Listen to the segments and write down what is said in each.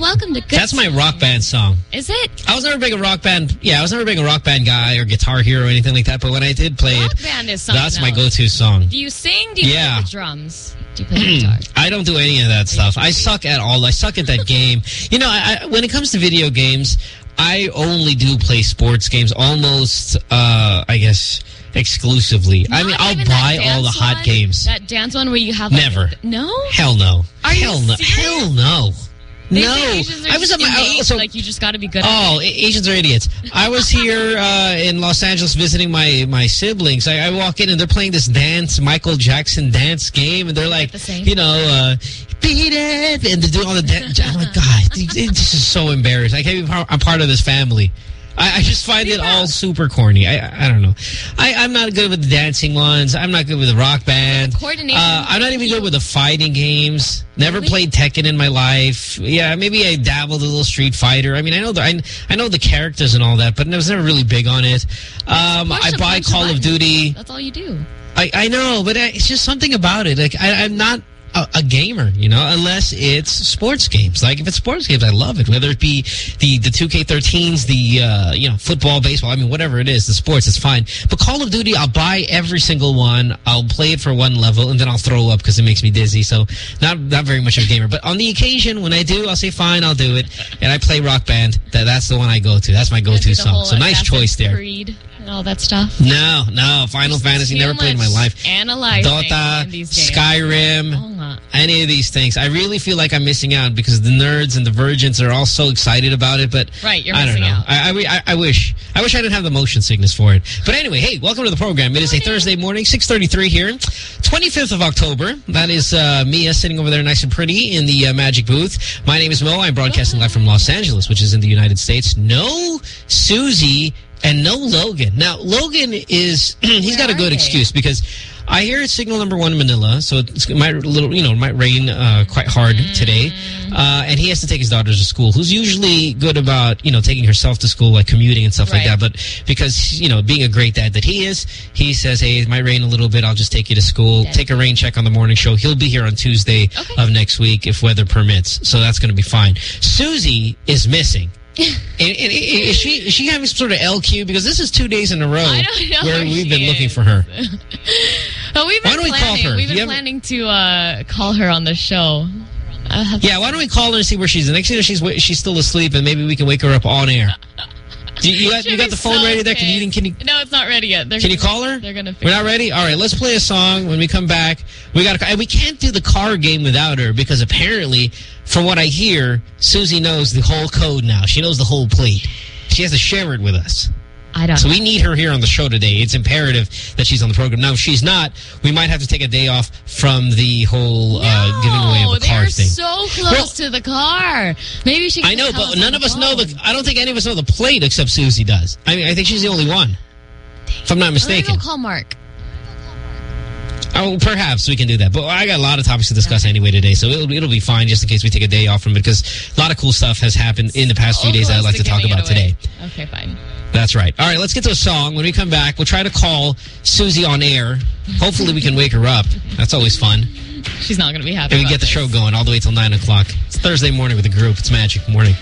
Welcome to Good That's my rock band song. Is it? I was never big a rock band. Yeah, I was never big a rock band guy or guitar hero or anything like that. But when I did play rock it, band is something that's my go-to song. Do you sing? Do you Yeah. play the drums? Do you play the guitar? I don't do any of that stuff. I suck at all. I suck at that game. You know, I, I, when it comes to video games, I only do play sports games almost, uh, I guess, exclusively. I mean, I'll buy all the hot one? games. That dance one where you have like, Never. No? Hell no. Are you Hell no. serious? Hell no. They no. say Asians are I was at my innate, so like you just got to be good at Oh, Asians are idiots. I was here uh, in Los Angeles visiting my my siblings. I, I walk in and they're playing this dance, Michael Jackson dance game, and they're like, the you know, uh, beat it, and they're doing all the dance. I'm like, God, this is so embarrassed. I can't be part, I'm part of this family. I, I just find it all super corny. I I don't know. I, I'm not good with the dancing ones. I'm not good with the rock band. coordination Uh, I'm not even good with the fighting games. Never Really? played Tekken in my life. Yeah, maybe I dabbled a little Street Fighter. I mean, I know the, I, I know the characters and all that, but I was never really big on it. Um, I buy Call of. Duty. That's all you do. I, I know, but I, it's just something about it. Like I, I'm not a, a gamer, you know, unless it's sports games. Like if it's sports games, I love it. Whether it be the the 2K13s, the uh, you know football, baseball. I mean, whatever it is, the sports, it's fine. But Call of Duty, I'll buy every single one. I'll play it for one level, and then I'll throw up because it makes me dizzy. So not not very much of a gamer. But on the occasion when I do, I'll say fine, I'll do it. And I play Rock Band. That that's the one I go to. That's my go-to song. So nice choice there. Creed all that stuff. No, no, Final Fantasy never played in my life. Analyzing Dota. Skyrim, Oh, any of these things. I really feel like I'm missing out because the nerds and the virgins are all so excited about it. But Right, you're I don't know. out. I, I, I- I wish. I wish I didn't have the motion sickness for it. But anyway, hey, welcome to the program. It is a Thursday morning, 6:33 here, 25th of October. That is uh, Mia sitting over there, nice and pretty, in the uh, Magic booth. My name is Mo. I'm broadcasting live from Los Angeles, which is in the United States. No Susie and no Logan. Now, Logan is he's got a good excuse because I hear it's signal number one in Manila, so it's, it might little you know it might rain uh, quite hard today, uh, and he has to take his daughters to school. Who's usually good about you know taking herself to school, like commuting and stuff like that. But because you know being a great dad that he is, he says, "Hey, it might rain a little bit. I'll just take you to school. Yeah. Take a rain check on the morning show. He'll be here on Tuesday Okay. of next week if weather permits, so that's going to be fine." Susie is missing. And, and, is she is she having some sort of LQ because this is two days in a row I don't know where we've been looking for her. But we've been Why don't we call planning. her? We've been you planning to uh, call her on the show. Yeah, why don't we call her and see where she's? The next thing you she's she's still asleep, and maybe we can wake her up on air. Do you, you got you got the phone so ready there? Can you can you No, it's not ready yet. They're can you gonna- call her? They're gonna. We're not ready. All right, let's play a song. When we come back, we got and we can't do the car game without her because apparently, from what I hear, Susie knows the whole code now. She knows the whole plate. She has to share it with us. I don't. So know. we need her here on the show today. It's imperative that she's on the program. Now, if she's not, we might have to take a day off from the whole uh, giving away of a car thing. so close Well- to the car. Maybe she. I know, but none of us know the. I don't think any of us know the plate except Susie does. I mean, I think she's the only one. If I'm not mistaken. go call Mark. Oh, perhaps we can do that. But I got a lot of topics to discuss anyway today, so it'll, it'll be fine just in case we take a day off from it because a lot of cool stuff has happened in the past few days that I'd like to talk about today. Okay, fine. That's right. All right, let's get to a song. When we come back, we'll try to call Susie on air. Hopefully we can wake her up. That's always fun. She's not going to be happy. And we get the this. show going all the way till 9 o'clock. It's Thursday morning with the group. It's Magic Morning.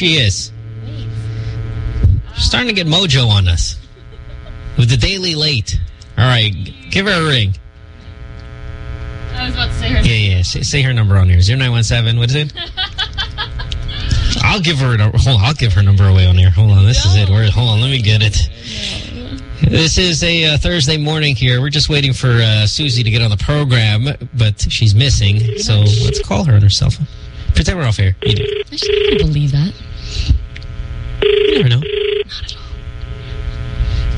She is. She's starting to get mojo on us with the daily late. All right, give her a ring. I was about to say her Yeah, yeah. Say, say her number on here. 0917. What is it? I'll give her. a- Hold on. I'll give her number away on here. Hold on. This is it. Where? Hold on. Let me get it. This is a uh, Thursday morning here. We're just waiting for uh, Susie to get on the program, but she's missing. So let's call her on her cell phone. Pretend we're off air. You do. I should never believe that. You never know.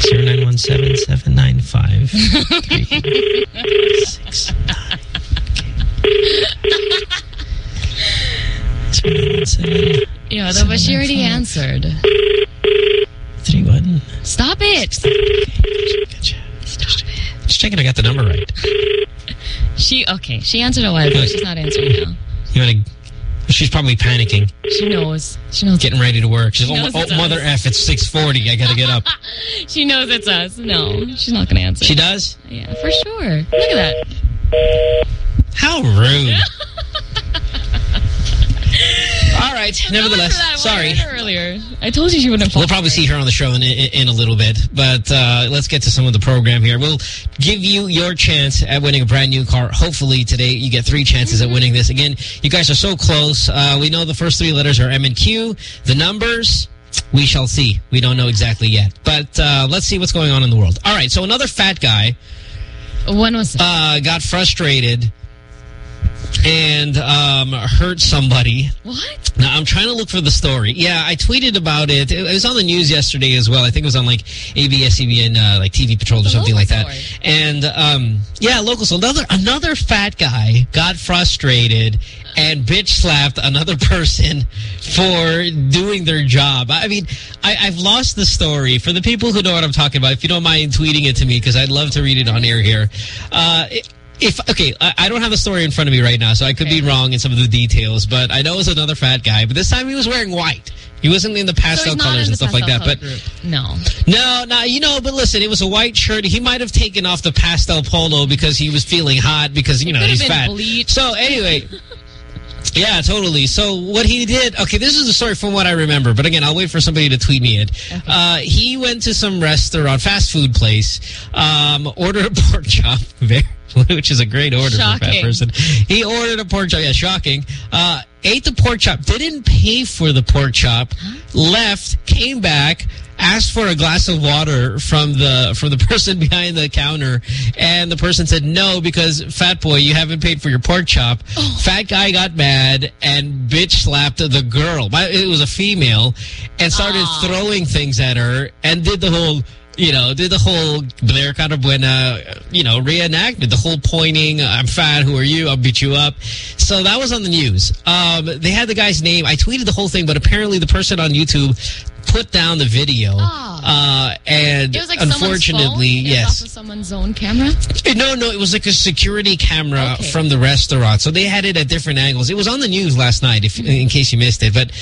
Zero nine one seven seven nine five three six nine. Zero nine one seven Yeah, though, but she already answered. three one. Stop it. Gotcha. Just, just checking I got the number right. She okay. She answered a while ago. She's not answering now. You want to? She's probably panicking, She knows. She knows. getting ready to work. She's She oh, oh, mother f. It's six forty. I gotta get up. She knows it's us. No, she's not going to answer. She does. Yeah, for sure. Look at that. How rude. All right. Nevertheless, sorry. one I heard Earlier, I told you she wouldn't. We'll probably see her on the show in, in, in a little bit, but uh, let's get to some of the program here. We'll give you your chance at winning a brand new car. Hopefully today you get three chances at winning this. Again, you guys are so close. Uh, we know the first three letters are M and Q. The numbers, we shall see. We don't know exactly yet, but uh, let's see what's going on in the world. All right, so another fat guy When was it? uh, got frustrated and um, hurt somebody. what? Now, I'm trying to look for the story. Yeah, I tweeted about it. It was on the news yesterday as well. I think it was on like ABS, CBN, uh, like TV Patrol or something like that. story. And um, yeah, local. So another another fat guy got frustrated and bitch slapped another person for doing their job. I mean, I, I've lost the story. For the people who know what I'm talking about, if you don't mind tweeting it to me, because I'd love to read it on air here. Uh, it- if okay, I, I don't have the story in front of me right now, so I could be wrong in some of the details. But I know it was another fat guy. But this time he was wearing white. He wasn't in the pastel not colors and stuff like that. But group. no, no, no, you know, but listen, it was a white shirt. He might have taken off the pastel polo because he was feeling hot because, you know, could have he's fat. bleached. So anyway, yeah, totally. So what he did, okay, this is the story from what I remember, but again, I'll wait for somebody to tweet me it. Uh, he went to some restaurant, fast food place, um, ordered a pork chop, which is a great order for a fat person. He ordered a pork chop, yeah, shocking. Uh, ate the pork chop, didn't pay for the pork chop, left, came back, asked for a glass of water from the from the person behind the counter, and the person said no because fat boy, you haven't paid for your pork chop. Fat guy got mad and bitch slapped the girl. It was a female, and started throwing things at her and did the whole. You know, did the whole Blair Carabuena, you know, reenactment, the whole pointing, I'm fat, who are you, I'll beat you up. So that was on the news. Um, they had the guy's name. I tweeted the whole thing, but apparently the person on YouTube put down the video. Uh, and it was like unfortunately, someone's phone? It was yes. off of someone's own camera. No, no, it was like a security camera Okay. from the restaurant. So they had it at different angles. It was on the news last night, if in case you missed it. But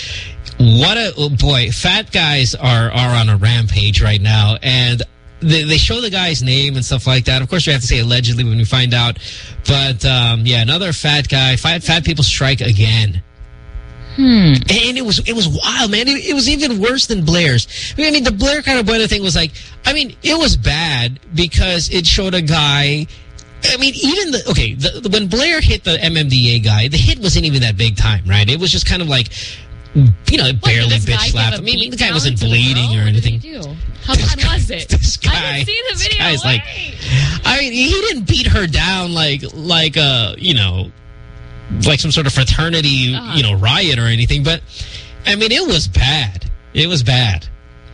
what a oh boy, fat guys are are on a rampage right now, and. They, they show the guy's name and stuff like that. Of course, we have to say allegedly when we find out. But um, yeah, another fat guy. Fat fat people strike again. Hmm. And it was it was wild, man. It, it was even worse than Blair's. I mean, the Blair Carabuena thing was like, I mean, it was bad because it showed a guy. I mean, even the okay, the, the, when Blair hit the MMDA guy, the hit wasn't even that big time, right? It was just kind of like, you know, What, barely this bitch slapped. I mean, the guy wasn't bleeding or What did he anything. How bad was it? This I guy, didn't see the this video. guy's like, I mean, he didn't beat her down like like uh, you know, like some sort of fraternity, Uh-huh. you know, riot or anything. But I mean, it was bad. It was bad.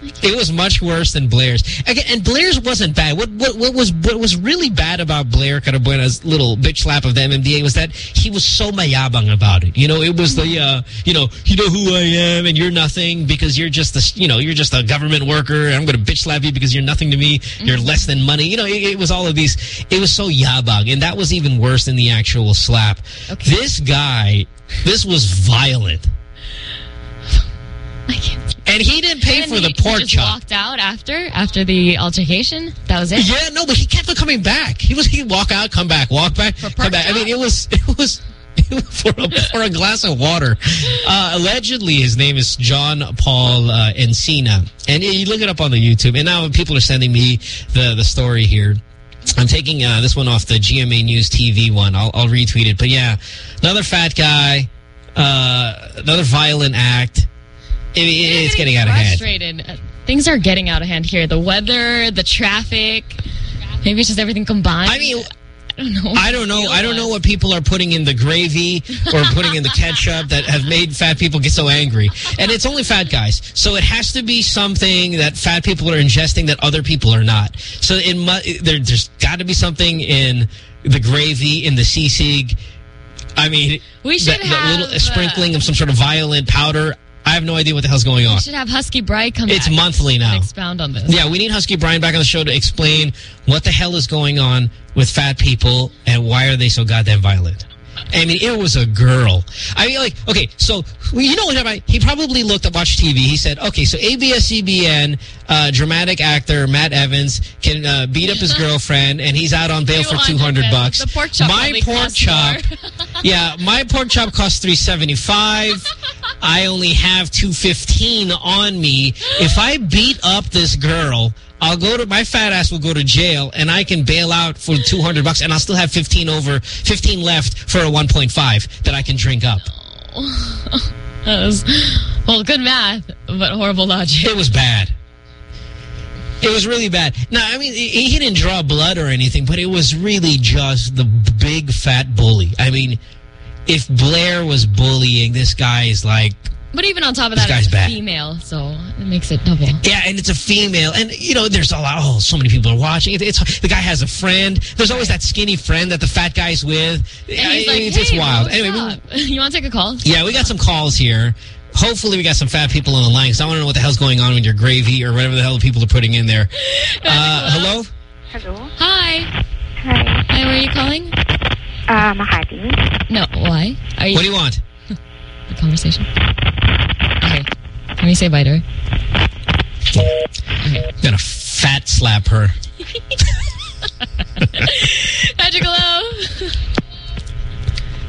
It was much worse than Blair's. Again, and Blair's wasn't bad. What what what was what was really bad about Blair Carabuena's little bitch slap of the MMDA was that he was so mayabang about it. You know, it was the uh, you know, you know who I am and you're nothing because you're just a you know you're just a government worker. And I'm going to bitch slap you because you're nothing to me. You're less than money. You know, it, it was all of these. It was so yabang, and that was even worse than the actual slap. Okay. This guy, this was violent. And he didn't pay for he- the pork he just chop. walked out after after the altercation. That was it. Yeah, no, but he kept on coming back. He was he'd walk out, come back, walk back, come back. I mean, it was it was for a, for a glass of water. Uh, allegedly, his name is John Paul uh, Encina, and you look it up on the YouTube. And now people are sending me the the story here. I'm taking uh, this one off the GMA News TV one. I'll, I'll retweet it. But yeah, another fat guy, uh, another violent act. It, it- it's getting out of hand. frustrated. Uh, Things are getting out of hand here. The weather, the traffic. Maybe it's just everything combined. I mean, I don't know. I don't know. I don't know what people are putting in the gravy or putting in the ketchup that have made fat people get so angry. And it's only fat guys, so it has to be something that fat people are ingesting that other people are not. So it mu- there, there's got to be something in the gravy in the sisig. I mean, We should that, that have, little sprinkling of some sort of violent powder. I have no idea what the hell's going on. We should have Husky Brian come It's monthly now. expound on this. Yeah, we need Husky Brian back on the show to explain what the hell is going on with fat people and why are they so goddamn violent. I mean, it was a girl. I mean, like, okay, so, you know what, he probably looked at, Watch TV. He said, okay, so ABS-CBN, uh, dramatic actor Matt Evans can uh, beat up his girlfriend and he's out on bail for 200 pesos. bucks. The pork chop My pork chop, yeah, my pork chop costs 375 I only have 215 on me. If I beat up this girl, I'll go to my fat ass will go to jail and I can bail out for 200 bucks and I'll still have 15 over 15 left for a 1.5 that I can drink up. Was, well, good math, but horrible logic. It was bad. It was really bad. Now, I mean, he he didn't draw blood or anything, but it was really just the big fat bully. I mean, if Blair was bullying, this guy is like, But even on top of This that, guy's it's bad. female, so it makes it double. Yeah, and it's a female, and you know, there's a lot. Oh, so many people are watching. It, it's the guy has a friend. There's always that skinny friend that the fat guy's with. And he's like, it's, hey, it's wild. what's Anyway, we- you want to take a call? yeah, we got some calls here. Hopefully, we got some fat people on the line because I want to know what the hell's going on with your gravy or whatever the hell the people are putting in there. Uh, hello. Hello. Hi. Hi. Hi, where are you calling? Uh, Mahadi. No, why? Are you, What do you want? the conversation? Okay. Can we say bye to her? Okay. I'm gonna fat slap her. Magic, hello?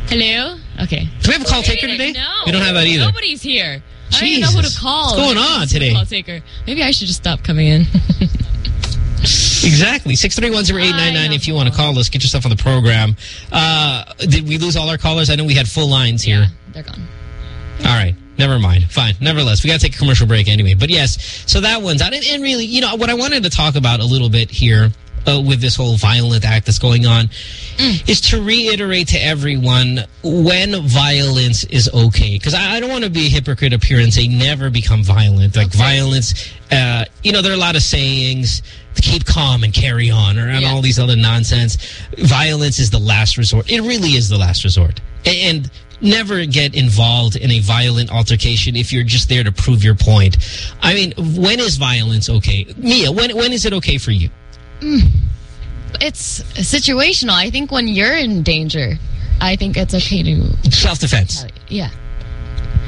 hello? Okay. Do we have a call taker today? No. We don't have that either. Nobody's here. I don't even know who to call. What's going on today? Call taker. Maybe I should just stop coming in. Exactly. 6310899 if you want to call us. Get yourself on the program. Uh, did we lose all our callers? I know we had full lines here. yeah, they're gone. All right. Never mind. Fine. Nevertheless, we got to take a commercial break anyway. But yes, so that one's out. And, and really, you know, what I wanted to talk about a little bit here uh, with this whole violent act that's going on is to reiterate to everyone when violence is okay. Because I, I don't want to be a hypocrite up here and say never become violent. Like violence, uh, you know, there are a lot of sayings to keep calm and carry on or and Yeah. all these other nonsense. Violence is the last resort. It really is the last resort. A- And never get involved in a violent altercation if you're just there to prove your point. I mean, when is violence okay? Mia, when when is it okay for you? It's situational. I think when you're in danger, I think it's okay to Self-defense. Yeah.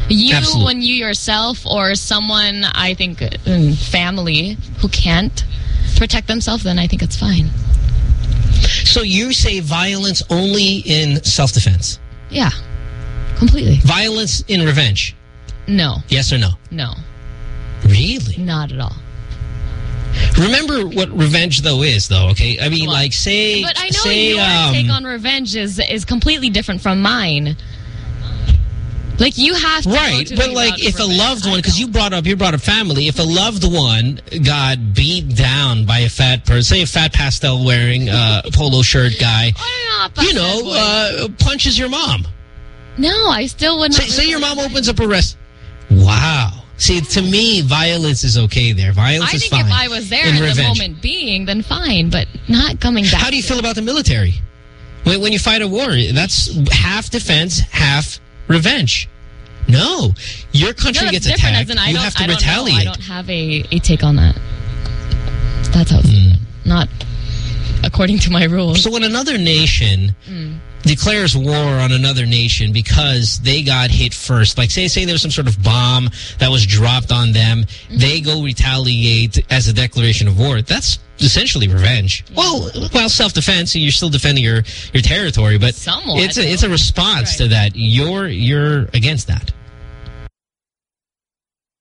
You, Absolutely. when you yourself or someone, I think, in family who can't protect themselves, then I think it's fine. So you say violence only in self-defense. Yeah. Completely. Violence in revenge. No. Yes or no? No. Really? Not at all. Remember what revenge though is though, okay? I mean like say But I know say your um, take on revenge is is completely different from mine. Like you have to Right, but like if of a loved one, because you brought up you brought up family. If a loved one got beat down by a fat person, say a fat pastel wearing uh, polo shirt guy, you know, uh, punches your mom. no, I still would not. Say, say your mom opens up a rest. Wow. See, to me, violence is okay there. Violence I is think fine. if I was there in in the revenge. moment being, then fine, but not coming back. How do you feel about the military? When, when you fight a war, that's half defense, half revenge. No, your country No, gets attacked. I you have to I retaliate. Know. I don't have a, a take on that. That's how it's Hmm. not according to my rules. So when another nation declares war on another nation because they got hit first. Like say say there was some sort of bomb that was dropped on them, they go retaliate as a declaration of war. That's essentially revenge. Well, well, self-defense, you're still defending your your territory, but Somewhat, it's a it's a response Right. to that. You're you're against that.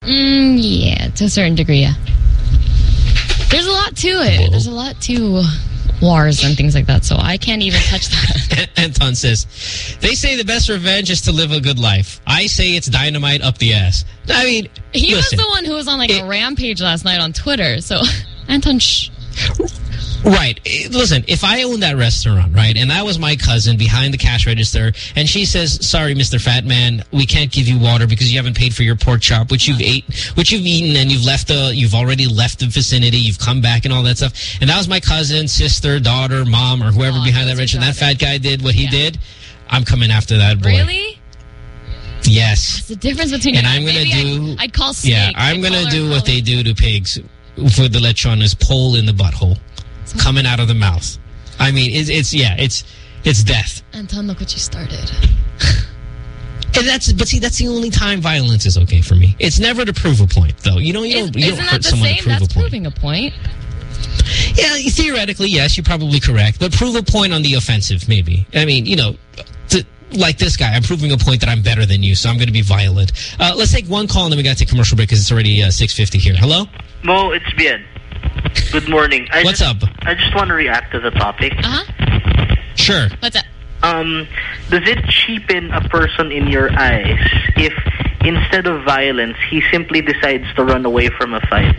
Mm, yeah, to a certain degree, yeah. There's a lot to it. Whoa. There's a lot to wars and things like that, so I can't even touch that. Anton says, they say the best revenge is to live a good life. I say it's dynamite up the ass. I mean, He listen, was the one who was on like It- a rampage last night on Twitter, so Anton, shh. Right. Eh, Listen, if I owned that restaurant, right, and that was my cousin behind the cash register, and she says, sorry, Mr. Fat Man, we can't give you water because you haven't paid for your pork chop, which you've ate, which you've eaten, and you've left the, you've already left the vicinity, you've come back and all that stuff. And that was my cousin, sister, daughter, mom, or whoever Oh, behind that register. And that fat guy did what he Yeah. did. I'm coming after that boy. Really? Yes. It's the difference between And I'm gonna do- I'd, I'd call snake. Yeah, I'm I'd to do what color. they do to pigs for the lechon is pole in the butthole coming out of the mouth. I mean, it's, it's yeah, it's it's death. Anton, look what you started. And that's but see, that's the only time violence is okay for me. It's never to prove a point, though. You know, you don't you isn't don't that hurt the someone same? to prove That's a point. proving a point. Yeah, theoretically, yes, you're probably correct, but prove a point on the offensive, maybe. I mean, you know, to, like this guy, I'm proving a point that I'm better than you, so I'm going to be violent. Uh, let's take one call and then we got to take commercial break because it's already uh, 6:50 here. Hello, Mo, it's Bien. Good morning. I what's just, up? I just want to react to the topic. Uh huh. Sure. What's that? Um, does it cheapen a person in your eyes if instead of violence, he simply decides to run away from a fight?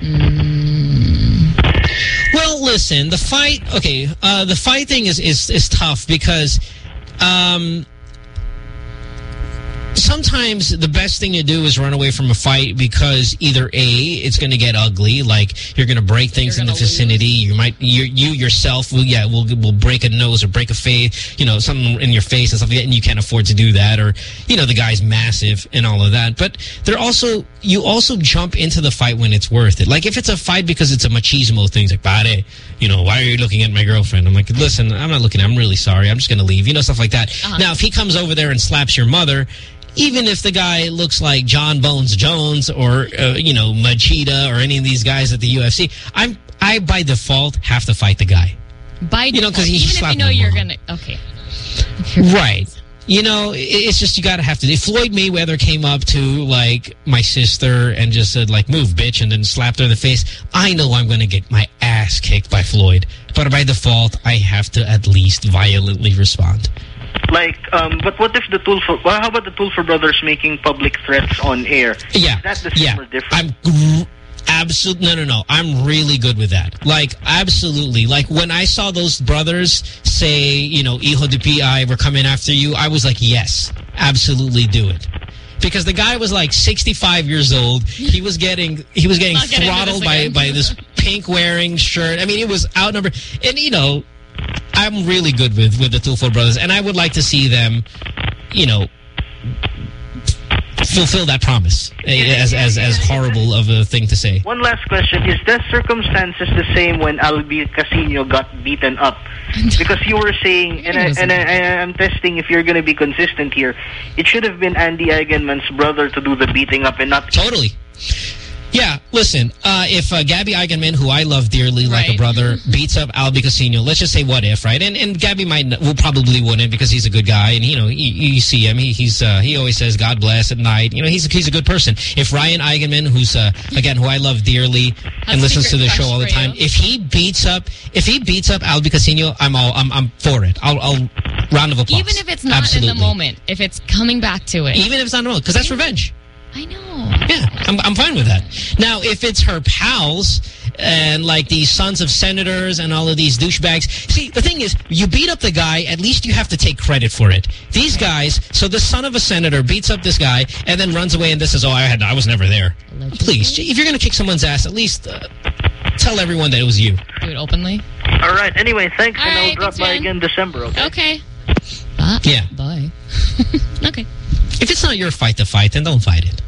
Well, listen, the fight. Okay, uh, the fight thing is is is tough because. Um, Sometimes the best thing to do is run away from a fight because either A, it's going to get ugly, like you're going to break things in the gonna lose. vicinity. You might, you, you yourself will, yeah, will, will break a nose or break a face, you know, something in your face and stuff like that, and you can't afford to do that. Or, you know, the guy's massive and all of that. But they're also, you also jump into the fight when it's worth it. Like if it's a fight because it's a machismo thing, it's like, pare, you know, why are you looking at my girlfriend? I'm like, listen, I'm not looking, I'm really sorry. I'm just going to leave, you know, stuff like that. Uh-huh. Now, if he comes over there and slaps your mother, even if the guy looks like Jon Bones Jones or uh, you know Machida or any of these guys at the UFC, I'm I by default have to fight the guy. By You know, default, he even if you know you're gonna okay. Right. You know, it's just you got to have to. If Floyd Mayweather came up to like my sister and just said like "move, bitch," and then slapped her in the face, I know I'm going to get my ass kicked by Floyd. But by default, I have to at least violently respond. Like, um, but what if the Tulfo? Well, how about the Tulfo brothers making public threats on air? Yeah. Is that the same yeah. or different? I'm gr- absolutely no, no, no. I'm really good with that. Like absolutely. Like when I saw those brothers say, you know, hijo de pi, we're coming after you. I was like, yes, absolutely do it. Because the guy was like 65 years old. He was getting he was getting Not getting throttled by by this pink wearing shirt. I mean, it was outnumbered. And you know, I'm really good with with the Tulfo brothers, and I would like to see them, you know, fulfill that promise. eh, As as as horrible of a thing to say. One last question: Is the circumstances the same when Albie Casiño got beaten up? Because you were saying, and I, and I, I, I'm testing if you're going to be consistent here. It should have been Andi Eigenmann's brother to do the beating up, and not Totally. Yeah, listen, uh, if uh, Gabby Eigenmann, who I love dearly like a brother, beats up Albie Casiño, let's just say what if, right? And and Gabby might will probably wouldn't because he's a good guy, and you know you, you see him, he, he's uh, he always says God bless at night. You know he's he's a good person. If Ryan Eigenmann, who's uh, again who I love dearly and listens to the show all the time, if he beats up if he beats up Albie Casiño, I'm all I'm I'm for it. I'll I'll round of applause. Even if it's not Absolutely. in the moment, if it's coming back to it. Even if it's not in the moment, because that's revenge. I know. Yeah, I'm, I'm fine with that. Now, if it's her pals and like these sons of senators and all of these douchebags, see, the thing is, you beat up the guy, at least you have to take credit for it. These guys, so the son of a senator beats up this guy and then runs away and this says, oh, I had, I was never there. Allegedly. Please, if you're going to kick someone's ass, at least uh, tell everyone that it was you. Do it openly. All right. Anyway, thanks, All and I'll drop by man. again December. Okay. Okay. Bye. Yeah. Bye. okay. If it's not your fight to fight, then don't fight it.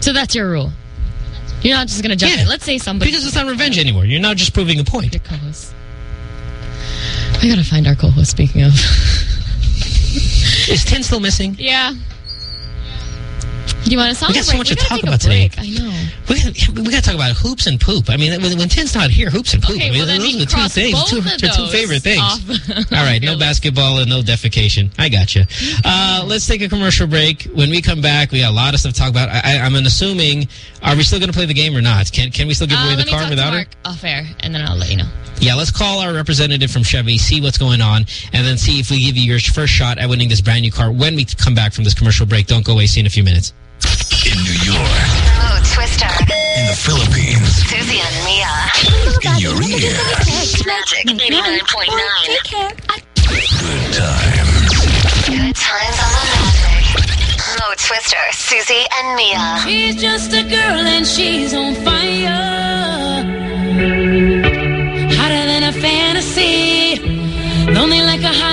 So that's your rule. You're not just gonna jump Yeah. in. Let's say somebody Because it's not revenge anymore. You're not just proving a point. your co-host. I gotta find our co-host. Speaking of, Is Tin still missing? Yeah. Do you want to We got so much to gotta talk about today. I know. We got, we got to talk about hoops and poop. I mean, when, when Tin's not here, hoops and poop. Okay, I mean, well, those we are the two things, two, two favorite things. All right, no basketball and no defecation. I got you. Uh, let's take a commercial break. When we come back, we got a lot of stuff to talk about. I, I, I'm assuming, are we still going to play the game or not? Can can we still give Uh, away the car without to her? Off air, and then I'll let you know. Yeah, let's call our representative from Chevy, see what's going on, and then see if we give you your first shot at winning this brand new car when we come back from this commercial break. Don't go away. See you in a few minutes. In New York, Mo Twister, in the Philippines, Susie and Mia. in your ear. Magic 89.9. Good times. Good times on the magic. Mo Twister, Susie and Mia. She's just a girl and she's on fire. Hotter than a fantasy. Lonely like a highway.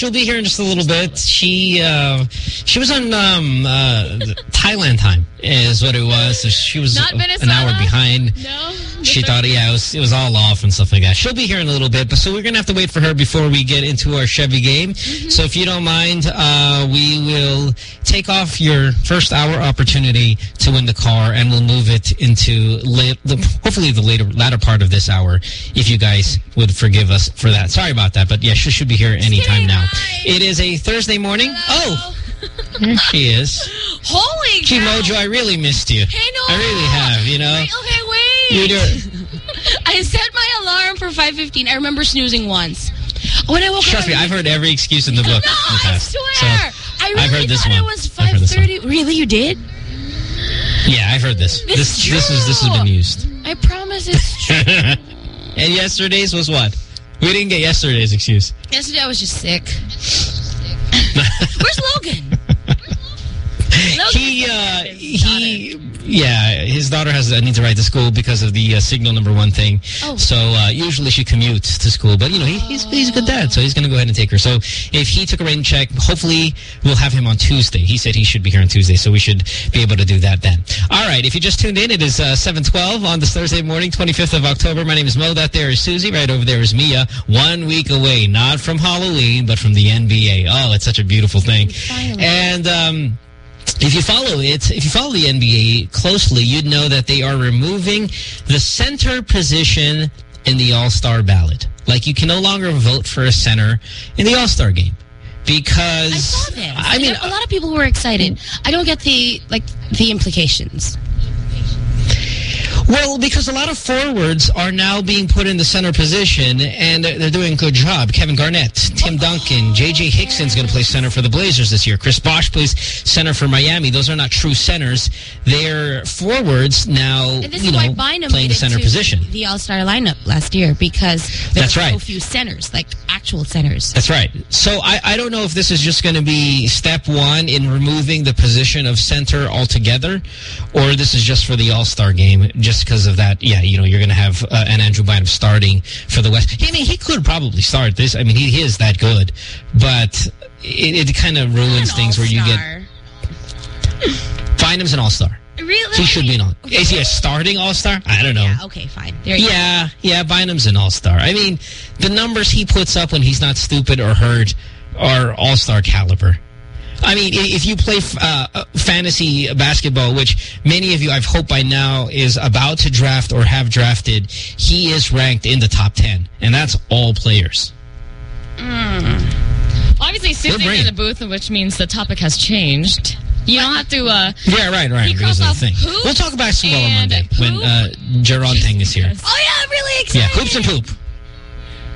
She'll be here in just a little bit. She uh, she was on um, uh, Thailand time, is what it was. So she was Not an hour behind. No? She thought, yeah, it was, it was all off and stuff like that. She'll be here in a little bit, but so we're going to have to wait for her before we get into our Chevy game. So if you don't mind, uh, we will take off your first hour opportunity to win the car, and we'll move it into late, the, hopefully the later latter part of this hour, if you guys would forgive us for that. Sorry about that, but yeah, she should be here anytime now. It is a Thursday morning. Oh, there she is. Holy cow. Mojo, I really missed you. Hey, no. I really have, you know? Wait, okay. You do I set my alarm for 5.15. I remember snoozing once. When I woke Trust up, me, I've heard every excuse in the book. No, the I swear. So, I really I've heard this thought one. it was I've heard this one. 5.30. Really, you did? yeah, I've heard this. It's This this is this has been used. I promise it's true. and yesterday's was what? We didn't get yesterday's excuse. Yesterday I was just sick. Where's Logan? He uh daughter. he yeah his daughter has uh, needs to ride to school because of the uh, signal number one thing. Oh. so uh, usually she commutes to school but you know he, he's he's a good dad so he's gonna go ahead and take her. So if he took a rain check hopefully we'll have him on Tuesday. He said he should be here on Tuesday so we should be able to do that then. All right if you just tuned in it is uh, 712 on this Thursday morning 25th of October. My name is Mo. That there is Susie. Right over there is Mia. One week away not from Halloween but from the NBA oh it's such a beautiful thing. And um if you follow it, if you follow the NBA closely, you'd know that they are removing the center position in the All-Star ballot. Like you can no longer vote for a center in the All-Star game because I saw this. I mean, a lot of people were excited. I don't get the like the implications. Well, because a lot of forwards are now being put in the center position, and they're they're doing a good job. Kevin Garnett, Tim Duncan, J.J. Hickson's going to play center for the Blazers this year. Chris Bosh plays center for Miami. Those are not true centers. They're forwards now, And this you is know, why Bynum playing the center position. the All Star lineup last year because there That's were so right. few centers, like actual centers. That's right. So I, I don't know if this is just going to be step one in removing the position of center altogether, or this is just for the All-Star game, just because of that. Yeah, you know, you're going to have uh, an Andrew Bynum starting for the West. I mean, he could probably start this. I mean, he, he is that good, but it, it kind of ruins things where you get Bynum's an All-Star. Really? He should be an All. Is he a starting All-Star? I don't know. Yeah, okay, fine. There you Yeah, yeah, Bynum's an all-star. I mean, the numbers he puts up when he's not stupid or hurt are all-star caliber. I mean, if you play uh, uh, fantasy basketball, which many of you, I've hope by now, is about to draft or have drafted, he is ranked in the top 10. And that's all players. Obviously, Susie's in the booth, which means the topic has changed. You don't have to. Uh, Yeah, right, right. He Because of the thing. We'll talk basketball on Monday when poop. uh, Jeron Teng is here. oh yeah, I'm really excited. Yeah, hoops and poop.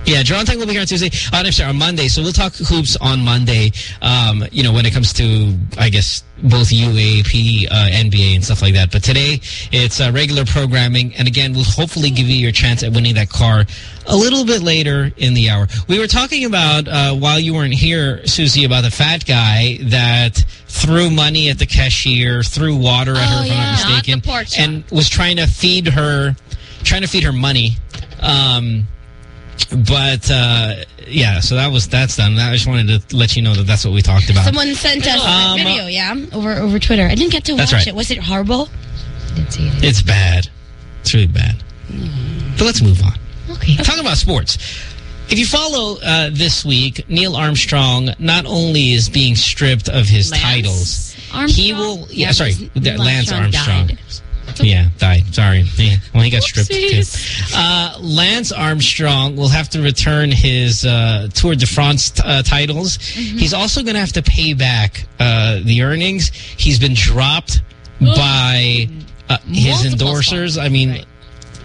Yeah, Jeron Teng will be here on Tuesday. Uh, I'm sorry, on Monday. So we'll talk hoops on Monday. Um, you know, when it comes to, I guess, both UAAP, uh, NBA, and stuff like that. But today, it's uh, regular programming. And again, we'll hopefully give you your chance at winning that car a little bit later in the hour. We were talking about, uh, while you weren't here, Susie, about the fat guy that threw money at the cashier, threw water at Oh, her, if I'm yeah. not Not mistaken, pork and was trying to feed her, trying to feed her money. Um, but uh, yeah, so that was that's done. I just wanted to let you know that that's what we talked about. Someone sent us Um, a video, yeah, over over Twitter. I didn't get to watch right. it. Was it horrible? didn't see it. It's bad. It's really bad. But let's move on. Okay. Talk about sports. If you follow uh, this week, Neil Armstrong not only is being stripped of his Lance titles, Armstrong? he will. Yeah, sorry, Neil Lance Armstrong. died. Yeah, died. Sorry. Yeah, well, he got stripped too. Uh, Lance Armstrong will have to return his uh, Tour de France uh, titles. Mm-hmm. He's also going to have to pay back uh, the earnings. He's been dropped by uh, his endorsers. sponsors, I mean, right.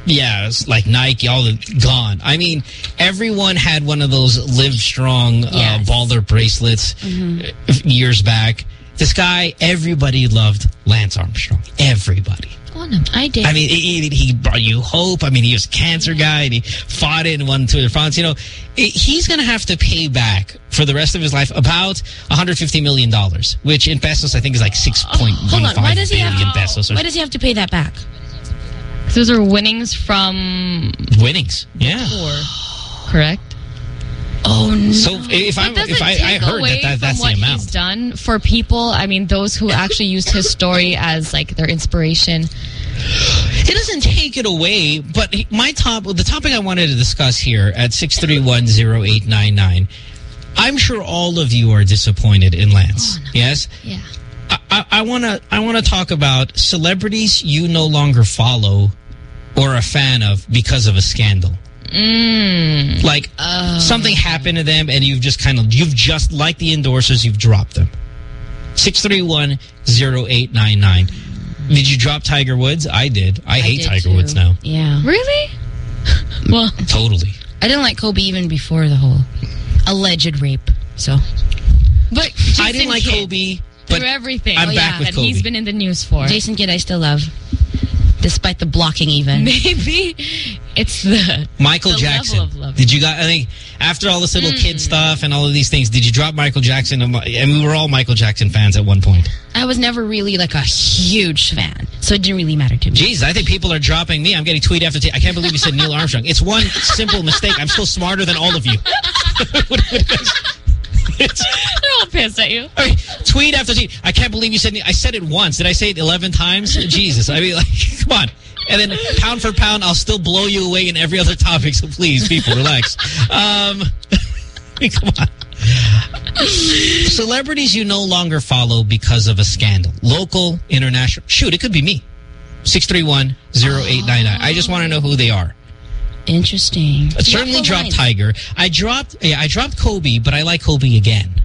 yeah, it's like Nike, all the gone. I mean, everyone had one of those Live Strong uh, Yes. baller bracelets uh, years back. This guy, everybody loved Lance Armstrong. Everybody. Oh, no, I did. I mean, he, he brought you hope. I mean, he was a cancer guy, and he fought it and won Tour de France. You know, it, he's going to have to pay back for the rest of his life about $150 million, which in pesos, I think is like 6.15 Hold on. Why does he billion have to? pesos. Why does he have to pay that back? Those are winnings from winnings. Yeah. correct. Oh no. So if Does if I, I heard that, that from that's the what amount. he's done for people? I mean, those who actually used his story as like their inspiration. It doesn't take it away, but my top, the topic I wanted to discuss here at 6310899, I'm sure all of you are disappointed in Lance. Oh, yes? Yeah. I- I want to I want to talk about celebrities you no longer follow or a fan of because of a scandal. Mm. Like something happened to them and you've just kind of you've just like the endorsers you've dropped them. 6310899. Did you drop Tiger Woods? I did. I, hate did Tiger too. Woods now. Yeah. Really? well, Totally. I didn't like Kobe even before the whole alleged rape. So but I Jason didn't like Kidd, Kobe, but through everything. I'm oh, back yeah, with that He's been in the news for. Jason Kidd, I still love, despite the blocking. Even Maybe it's the Michael the Jackson. level of love. Did you guys? I think after all this little kid hmm. stuff and all of these things, did you drop Michael Jackson? And we were all Michael Jackson fans at one point. I was never really like a huge fan, so it didn't really matter to me. Jeez, I think people are dropping me. I'm getting tweet after tweet. I can't believe you said Neil Armstrong. It's one simple mistake. I'm still smarter than all of you. It's- They're pissed at you. all right, tweet after tweet. I can't believe you said. I said it once. Did I say it 11 times? Jesus. I mean, like, come on. And then pound for pound, I'll still blow you away in every other topic. So please, people, relax. Um, come on. Celebrities you no longer follow because of a scandal. Local, international. Shoot, it could be me. 631-0899. I just want to know who they are. Interesting. I certainly Drop dropped. Tiger. I dropped yeah, I dropped Kobe, but I like Kobe again.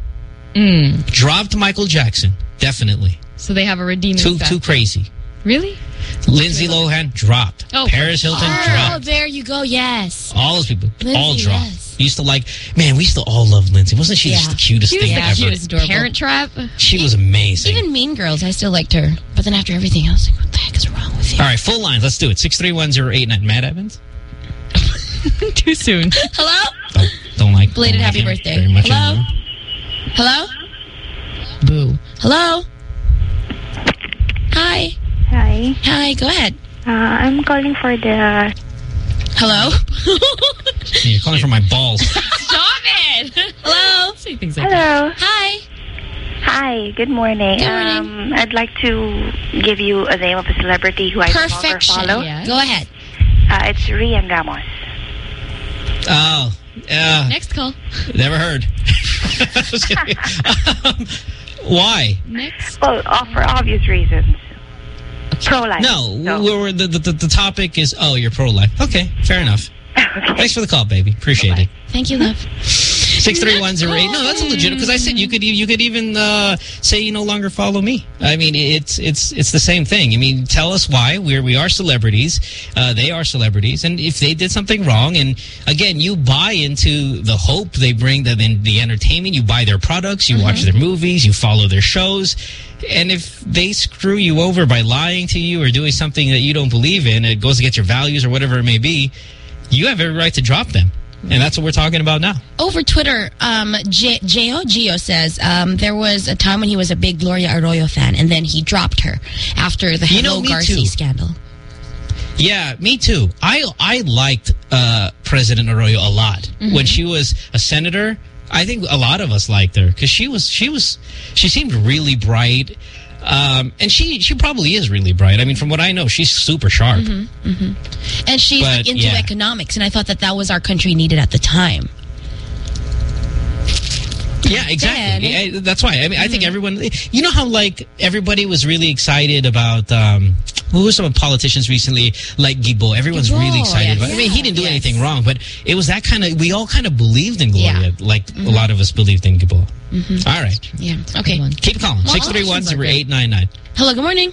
Mm. Dropped Michael Jackson, definitely. So they have a redeeming Too factor. too crazy. Really? Lindsay Lohan dropped. Oh. Paris Hilton dropped. Oh, dropped. there you go. Yes. All those people, Lindsay, all dropped. yes. We used to like, man, we used to all love Lindsay. Wasn't she just the cutest She was thing the ever? cutest. adorable. Parent Trap. She was amazing. Even Mean Girls, I still liked her. But then after everything, I was like, what the heck is wrong with you? all right, full lines. Let's do it. 631-0899. Matt Evans? Too soon. Hello? Don't, don't like Belated don't like happy birthday. Very much Hello? anymore. Hello? Boo. Hello? Hi. Hi. Hi, go ahead. Uh, I'm calling for the... Hello? Yeah, You're calling for my balls. Stop it. Hello? Say things like Hello. Hi. Hi. Good morning. Good morning. Um, I'd like to give you a name of a celebrity who I no longer Perfection. follow. Yeah. Go ahead. Uh, it's Rian Ramos. oh, yeah. Next call. Never heard. Just kidding. um, why? Next. Well, uh, for obvious reasons. Pro-life. No, So- we we're, the, the the topic is oh you're pro life. Okay, fair enough. okay. Thanks for the call, baby. Appreciate it. Thank you, love. Six three one zero eight. No, that's a legit because I said you could you could even uh, say you no longer follow me. I mean it's it's it's the same thing. I mean tell us why we're we are celebrities. Uh, they are celebrities, and if they did something wrong, and again you buy into the hope they bring, the the, the entertainment. You buy their products, you watch their movies, you follow their shows. And if they screw you over by lying to you or doing something that you don't believe in, it goes against your values or whatever it may be, you have every right to drop them. And that's what we're talking about now. Over Twitter, um, J.O. Gio says um, there was a time when he was a big Gloria Arroyo fan, and then he dropped her after the You know, Hello Garci too. scandal. Yeah, me too. I I liked uh, President Arroyo a lot when she was a senator. I think a lot of us liked her because she was she was she seemed really bright, um, and she she probably is really bright. I mean, from what I know, she's super sharp. And she's But, like into yeah. economics, and I thought that that was our country needed at the time. Yeah, exactly. I- that's why. I mean, I think everyone. You know how like everybody was really excited about. Um, who were some of politicians recently, like Gibo? Everyone's Gibo, really excited yes. about. I mean, he didn't do Yes. anything wrong, but it was that kind of. We all kind of believed in Gloria, Yeah. like a lot of us believed in Gibo. All right, Yeah. Okay. one. keep calling. Well, Six three one zero eight nine nine. Hello. Good morning.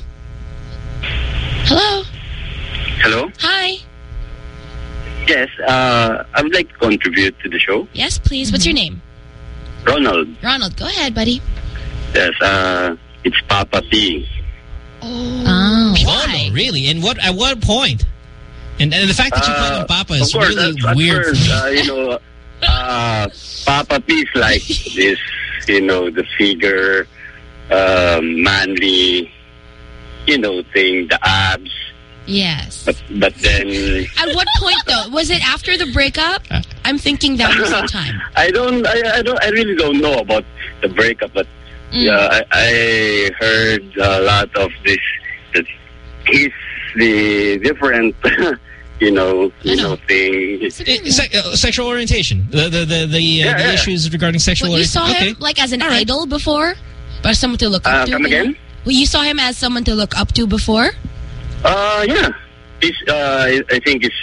Hello. Hello? Hi. Yes, uh, I would like to contribute to the show. Yes, please. What's your name? Ronald, Ronald. Go ahead, buddy. yes, uh, it's Papa P. Oh. Oh. Oh no, really? And what? At what point? And, and the fact that you call him Papa is Uh, course, really at, at weird. first, uh, you know, uh, Papa P is like this, you know, the figure, um, manly, you know, thing, the abs. Yes. But, but then, At what point though? Was it after the breakup? I'm thinking that was the time. I don't, I, I don't, I really don't know about the breakup, but Mm. yeah, I, I heard a lot of this, that his the different, you know, you know, thing. Se- uh, sexual orientation. The the the, the, uh, Yeah, the yeah. issues regarding sexual Well, you orientation. saw okay. him like as an idol before, or someone to look up Uh, to. come again? Well, you saw him as someone to look up to before. Uh, yeah. He's, uh, I I think he's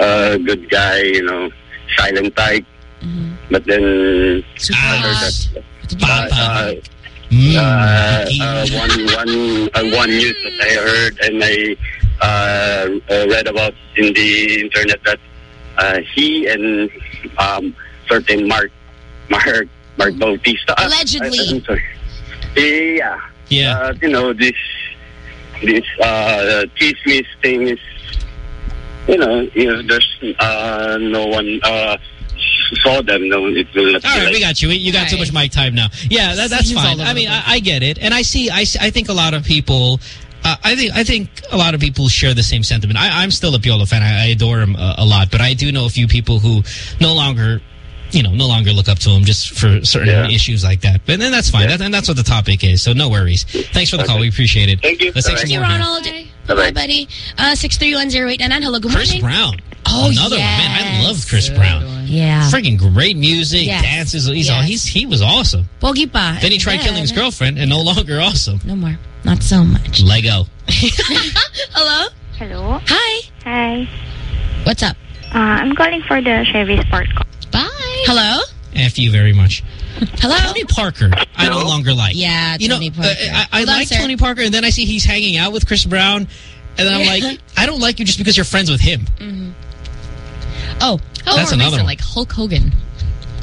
a good guy, you know, silent type. Mm-hmm. But then I heard that. Uh, uh, uh, uh, one one uh, one news that I heard and I uh, uh, read about in the internet that uh, he and um, certain Mark Mark Mark Bautista uh, Allegedly. I, I'm sorry. Yeah. Yeah. Uh, you know this this uh, chismis thing is you know if there's uh, no one uh, saw them, no, it will not. All be right, like- we got you. You got too much mic time now. Yeah, that, that's He's fine. I mean, I, I get it, and I see. I, see- I think a lot of people. Uh, I think I think a lot of people share the same sentiment. I, I'm still a Piolo fan. I, I adore him a, a lot, but I do know a few people who no longer, you know, no longer look up to him just for certain Yeah. issues like that. But then that's fine. That, and that's what the topic is. So no worries. Thanks for the call. We appreciate it. Thank you. Let's take Bye-bye. some Thank you, more here. Ronald. Bye-bye. Buddy. Uh, six three one zero eight nine nine. Hello, good Chris morning. Brown. Oh, Another one. Man, I love Chris Brown. Yeah. Freaking great music, Yes. dances. He's all, Yes. he's he was awesome. Pogi pa. Then he tried And killing his girlfriend, and no longer awesome. No more. Not so much. Lego. Hello. Hello. Hi. Hi. What's up? Uh, I'm calling for the Chevy Sport car. Bye. Hello. After you very much. Hello. Tony Parker, I no longer like. Yeah, you Tony know, Parker. uh, I, I Hold on, like. Tony Parker, and then I see he's hanging out with Chris Brown, and then I'm like, I don't like you just because you're friends with him. Oh, How That's more another recent, one. like Hulk Hogan.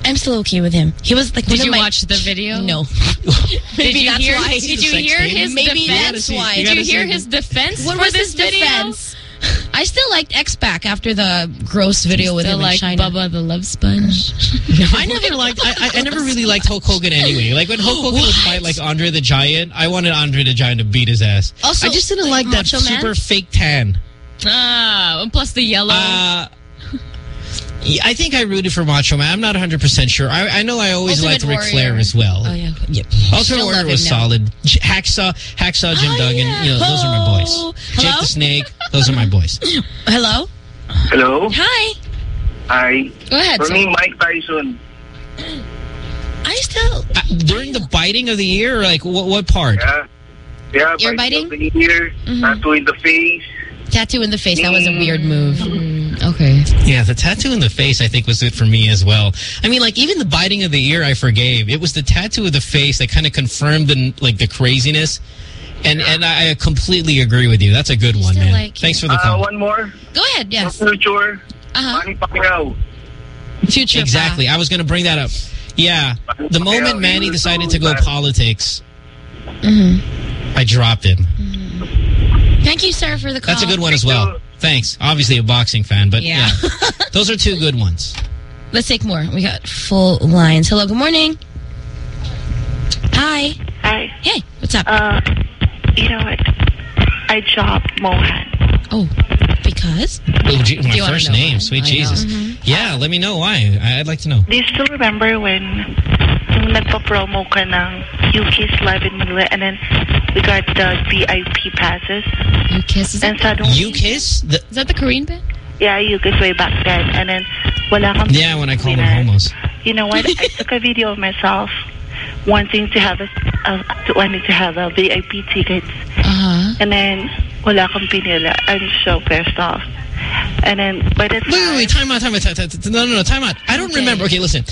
I'm still okay with him. He was like. Did you my- watch the video? No. Did Maybe you that's hear? why. Did you hear tape? his Maybe defense? that's why. Did you hear his defense What for was this his defense? I still liked X Pac after the gross video with Still him like in China. Bubba the Love Sponge. I never liked. I, I, I never really liked Hulk Hogan anyway. Like when Hulk Hogan would fight like Andre the Giant, I wanted Andre the Giant to beat his ass. Also, I just didn't like like, that Macho Man? super fake tan. ah, and plus the yellow. Uh, yeah, I think I rooted for Macho Man. I'm not 100% sure. I, I know I always Ultimate liked Ric Flair as well. Oh yeah. Yep. Ultimate Still Warrior was now. solid. Hacksaw, Hacksaw Jim Oh, Duggan, yeah. you know, those are my boys. Oh. Jake the Snake, those are my boys. Hello. Hello. Hi. Hi. Go ahead. For sir. me, Mike Tyson. I still. Uh, during the biting of the ear, like what, what part? Yeah. Yeah. Ear biting biting? of The ear, Mhm. tattoo in the face. Tattoo in the face. That was a weird move. Mm, okay. Yeah, the tattoo in the face I think was it for me as well. I mean, like even the biting of the ear I forgave. It was the tattoo of the face that kind of confirmed the like the craziness. And and I completely agree with you. That's a good one, man. like- Thanks for the Uh, call. one more. Go ahead. Yes. Future. Uh-huh. Manny Pacquiao. Future. Exactly. I was going to bring that up. Yeah. The moment Manny decided to go politics, Mm-hmm. I dropped him. Thank you, sir, for the call. That's a good one as well. Thanks. Obviously a boxing fan, but Yeah. yeah. Those are two good ones. Let's take more. We got full lines. Hello. Good morning. Hi. Hi. Hey. What's up? Uh, you know what? I dropped Mohan. oh, because Oh, gee, my first name. why? Sweet I know. Jesus. Mhm. Yeah, let me know why. I- I'd like to know. Do you still remember when nung nagpa-promo ka ng U-KISS Live in Manila and then we got the VIP passes? You kiss. Is, And that, suddenly, You kiss? The, is that the Korean band? yeah, you U-KISS way back then. And then wala kang yeah, when I call them winner. homos. You know what? I took a video of myself wanting to have a, uh, to, wanting to have a VIP tickets. uh-huh. And then wala kang pinila. I'm so pissed off. And then by the time... Wait, wait, wait. Time out, time out. Time, time, time, no, no, no. Time out. I don't Okay. remember. Okay, listen.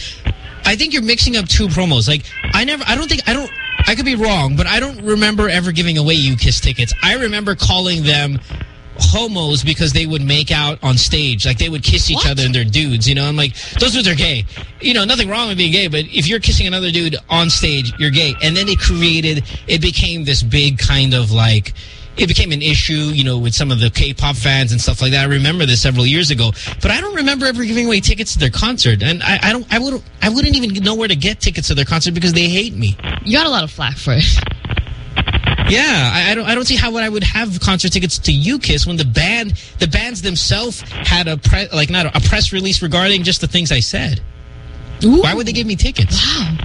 I think you're mixing up two promos. Like, I never, I don't think, I don't, I could be wrong, but I don't remember ever giving away U-KISS tickets. I remember calling them homos because they would make out on stage. Like, they would kiss each What? other and they're dudes, you know? I'm like, those dudes are gay. You know, nothing wrong with being gay, but if you're kissing another dude on stage, you're gay. And then it created, it became this big kind of like, it became an issue, you know, with some of the K-pop fans and stuff like that. I remember this several years ago, but I don't remember ever giving away tickets to their concert. And I, I don't, I would, I wouldn't even know where to get tickets to their concert because they hate me. You got a lot of flack for it. Yeah, I, I don't, I don't see how I would have concert tickets to U-KISS when the band, the bands themselves had a pre, like not a, a press release regarding just the things I said. Why would they give me tickets? Wow.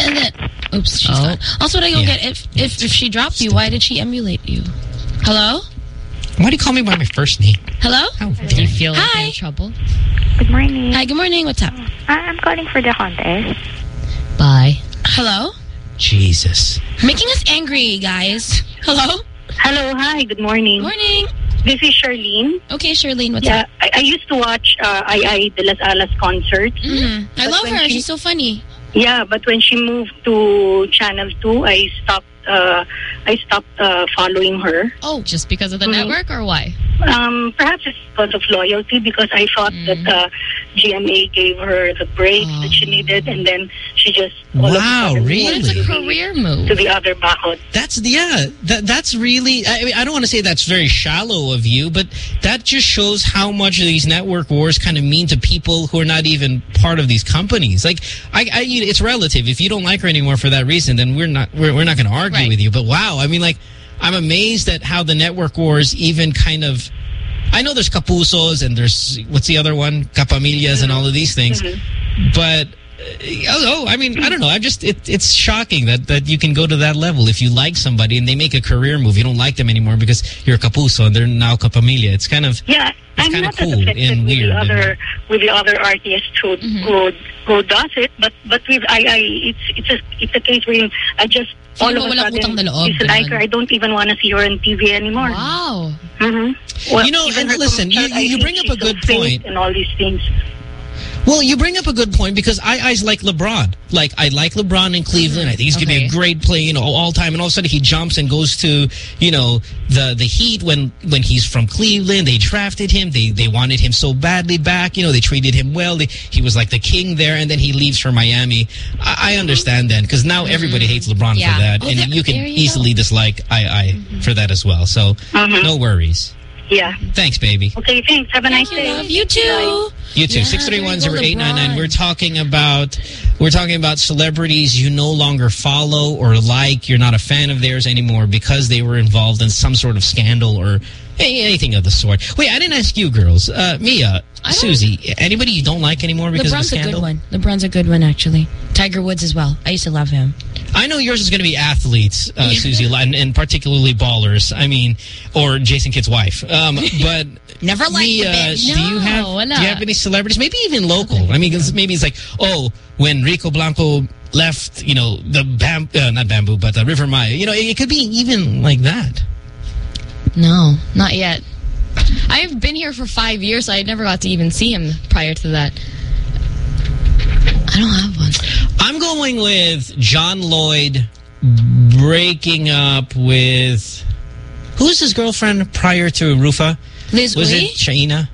And then, oops, she's Oh. gone. Also, what I don't Yeah. get if if if she dropped you, why did she emulate you? Hello? Why do you call me by my first name? Hello? How Do you feel like Hi. in trouble? Good morning. Hi, good morning. What's up? I'm calling for the contest. Bye. Hello? Jesus. Making us angry, guys. Hello? Hello, hi, good morning. Morning. This is Charlene. Okay, Charlene, what's yeah, up? I, I used to watch uh, Ai-Ai de las Alas concert. Mhm. I love her. she- She's so funny. Yeah, but when she moved to Channel 2, I stopped uh, I stopped uh, following her. Oh. Just because of the Mhm. network or why? Um, perhaps it's because of loyalty, because I thought Mm. that uh, GMA gave her the break that she needed, and then she just all of a Wow, really? moved It's a career move. to the other bakod. That's yeah. That that's really. I mean, I don't want to say that's very shallow of you, but that just shows how much these network wars kind of mean to people who are not even part of these companies. Like, I, I it's relative. If you don't like her anymore for that reason, then we're not we're, we're not going to argue with you. But wow, I mean, like, I'm amazed at how the network wars even kind of. I know there's Kapusos and there's what's the other one, Kapamilyas and all of these things, but. uh, Oh, oh, I mean, I don't know. I'm just, it, it's shocking that, that you can go to that level. If you like somebody and they make a career move, you don't like them anymore because you're a Kapuso and they're now Kapamilya. It's kind of, Yeah, it's I'm kind of not as cool affected and with weird. the other with the other artists who who who does it, but but with I I it's it's a it's a case where I just all Feeling of mo a walang utang sudden na loob, dislike her. I don't even want to see her on TV anymore. Wow. Mm-hmm. Well, You know, and listen, you- you bring up a good so and all these things. Well, you bring up a good point because I, I like LeBron. Like, I like LeBron in Cleveland. Mm-hmm. I think he's going to be a great player, you know, all time. And all of a sudden he jumps and goes to, you know, the, the Heat when, when he's from Cleveland. They drafted him. They, they wanted him so badly back. You know, they treated him well. They, he was like the king there. And then he leaves for Miami. I, I understand then because now mm-hmm. everybody hates LeBron Yeah. for that. Oh, and there- you can you easily dislike I, I for that as well. So mm-hmm. no worries. Yeah. Thanks, baby. Okay, thanks. Have a nice day. Love you too. You too. Yeah, Six three one zero there you eight go, nine nine. LeBron. We're talking about we're talking about celebrities you no longer follow or like. You're not a fan of theirs anymore because they were involved in some sort of scandal or any- anything of the sort. Wait, I didn't ask you, girls. Uh, Mia, Susie, anybody you don't like anymore because LeBron's of a a good one. LeBron's a good one, actually. Tiger Woods as well. I used to love him. I know yours is going to be athletes, uh, Susie, and, and particularly ballers. I mean, or Jason Kidd's wife. Um, but Never liked the Mia, bitch. do you have No, wala. do you have any celebrities? Maybe even local. I mean, 'cause maybe it's like, oh, when Rico Blanco left, you know, the bam, uh, not bamboo, but the Rivermaya. You know, it, it could be even like that. No, not yet. I've been here for five years, so I never got to even see him prior to that. I don't have one. I'm going with John Lloyd breaking up with who's his girlfriend prior to Rufa? Liz Was it Shaina?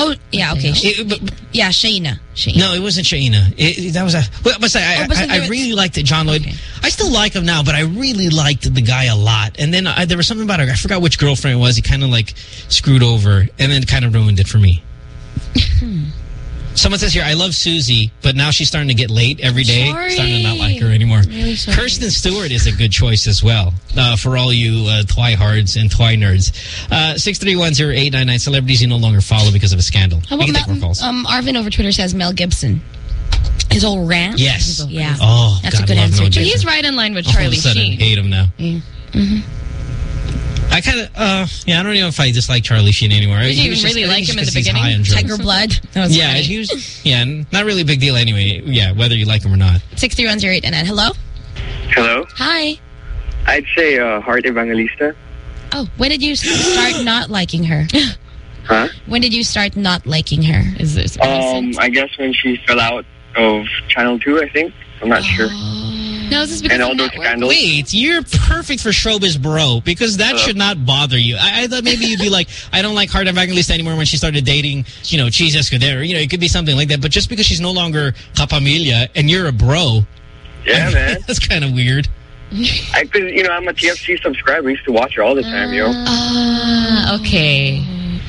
Oh. Yeah, okay. It- but- yeah, Shaina. Shaina. No, it wasn't Shaina. It, that was a. But I, Oh, I, I, there I is- really liked it, John Lloyd. I still like him now, but I really liked the guy a lot. And then I, there was something about it. I forgot which girlfriend it was. He kind of like screwed over, and then kind of ruined it for me. Hmm. Someone says here, I love Susie, but now she's starting to get late every day. Sorry. Starting to not like her anymore. Really. Kristen Stewart is a good choice as well uh, for all you uh, Twihards and Twi nerds. Uh, 6310899, celebrities you no longer follow because of a scandal. How about can Mel, calls. um, Arvin over Twitter says Mel Gibson. His old rant. Yes. Yeah. Oh, That's God, a good answer. Gibson. He's right in line with All of a Charlie sudden, Sheen. hate him now. Mm-hmm. I kind of, uh, yeah, I don't know if I dislike Charlie Sheen anymore. Did you He even was just- really like him in the beginning? high on drugs. Tiger Blood. That was Yeah, funny. he was, yeah, not really a big deal anyway. Yeah, whether you like him or not. 63108 and Hello? Hello. Hi. I'd say uh, Heart Evangelista. Oh, when did you start not liking her? Huh? When did you start not liking her? Is this Um, I guess when she fell out of Channel 2, I think. I'm not sure. No, is this because And all of those scandals. Wait, you're perfect for showbiz, bro, because that Hello? should not bother you. I, I thought maybe you'd be like, I don't like Heart Evangelista anymore when she started dating, you know, Chiz Escudero. You know, it could be something like that. But just because she's no longer Kapamilya and you're a bro, Yeah, man. that's kind of weird. I could, you know, I'm a TFC subscriber. I used to watch her all the time, yo. Ah, okay.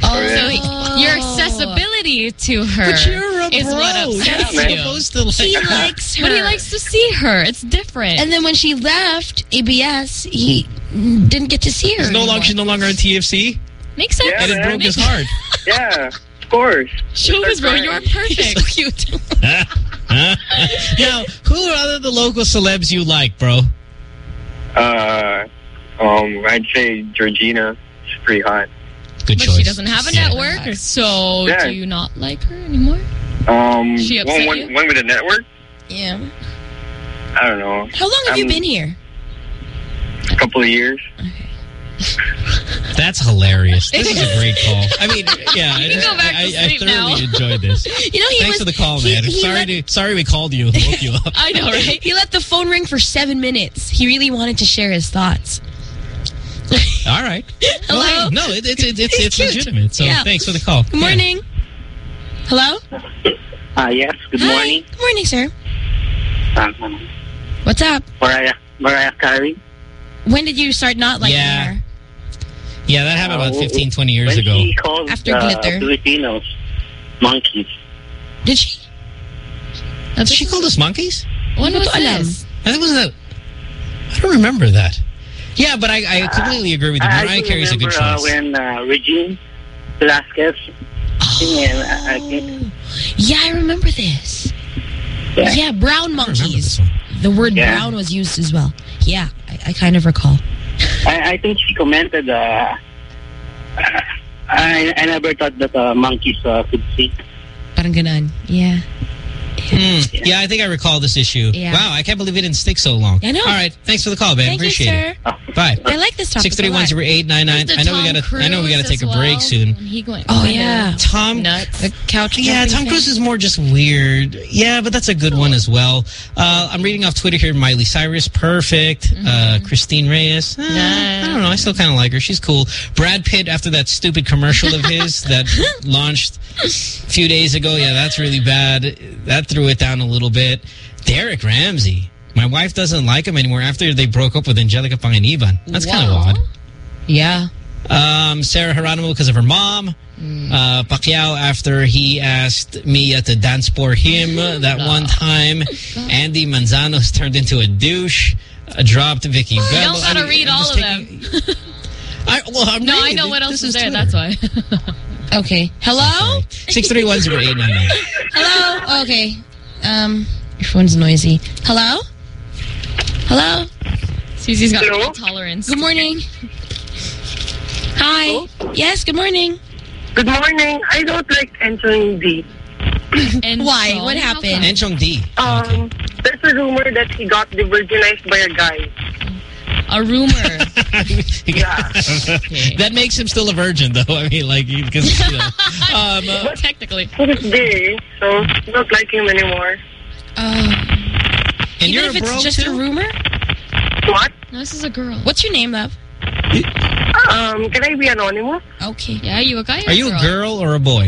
Oh, So yeah. your accessibility to her But you're a is what bro. upsets Yeah, you. To like, He likes her. But he likes to see her. It's different. And then when she left ABS, he didn't get to see her. She's no longer, anymore. she's no longer on TFC, Makes sense. Yeah, and it broke his heart. Yeah, of course. Showbiz, bro, you're perfect. so cute. now, who are other the local celebs you like, bro? Uh, Um, I'd say Georgina. She's pretty hot. Good but she doesn't have a Yeah. network, so Yeah. do you not like her anymore? Um, She upset one, one, you? one with a network. Yeah. I don't know. How long have you Um, been here? A couple of years. That's hilarious. This is a great call. I mean, yeah, I, You can just, go back to I, I thoroughly now. enjoyed this. You know, he Thanks was, for the call, he- man. he sorry, let- to, sorry we called you and woke you up. I know, right? He let the phone ring for seven minutes. He really wanted to share his thoughts. All right. Hello? Well, no, it, it's it's it's, it's legitimate. So Yeah. thanks for the call. Good morning. Hello? Ah, yes. Good Hi. morning. Good morning, sir. Um, What's up? Mariah, Mariah Carey. When did you start not liking Yeah. her? Yeah, that happened about Uh, 15, 20 years when ago. she called After uh, Glitter. Filipinos monkeys. Did she? That's she called us monkeys? When Hindi was this? I think it was a. I don't remember that. Yeah, but I, I completely agree with you. I Mariah do Carey's a good remember uh, choice. when uh, Regine Velasquez singing, uh, Yeah, I remember this. Yeah. Yeah, brown monkeys. The word Yeah. brown was used as well. Yeah, I, I kind of recall. I, I think she commented, uh, uh, I, I never thought that uh, monkeys uh, could sing. Parang ganon. Yeah. Hmm. Yeah, I think I recall this issue. Yeah. Wow, I can't believe it didn't stick so long. I know. All right, thanks for the call, man. You, Appreciate sir. it. Bye. I like this topic Six a one zero eight nine nine. I know we gotta. I know we gotta Cruise take a break soon. He went Oh, yeah. Tom. nuts. The couch Yeah, Tom thing. Cruise is more just weird. Yeah, but that's a good one as well. Uh, I'm reading off Twitter here. Miley Cyrus, perfect. Uh, Christine Reyes. eh, I don't know. I still kind of like her. She's cool. Brad Pitt after that stupid commercial of his that launched a few days ago. Yeah, that's really bad. That threw it down a little bit. Derek Ramsay. My wife doesn't like him anymore after they broke up with Angelica Panganiban. That's kind of odd. Yeah. Um, Sarah Geronimo because of her mom. Uh, Pacquiao after he asked Mia to dance for him that one time. Andy Manzano's turned into a douche. Uh, dropped Vicky You don't gotta I mean, read I'm all of taking- them. I, well, I'm no, I know it. what else This is there. Twitter. That's why. Okay. Hello? Six three one zero eight nine nine. Hello? Okay. Um, your phone's noisy. Hello? Hello? Susie's got Hello? no tolerance. Good morning. Hi. Yes, good morning. Good morning. I don't like entering the. And Why? What happened? come? Enchong Dee. Um, there's a rumor that he got virginized by a guy. A rumor. that makes him still a virgin, though. I mean, like, because you know. Um, uh, Technically. He's gay, so don't like him anymore. Uh, and even you're if a it's just too? a rumor? What? No, this is a girl. What's your name, love? Um, can I be anonymous? Okay. Yeah, you a guy or Are you a a girl? girl or a boy?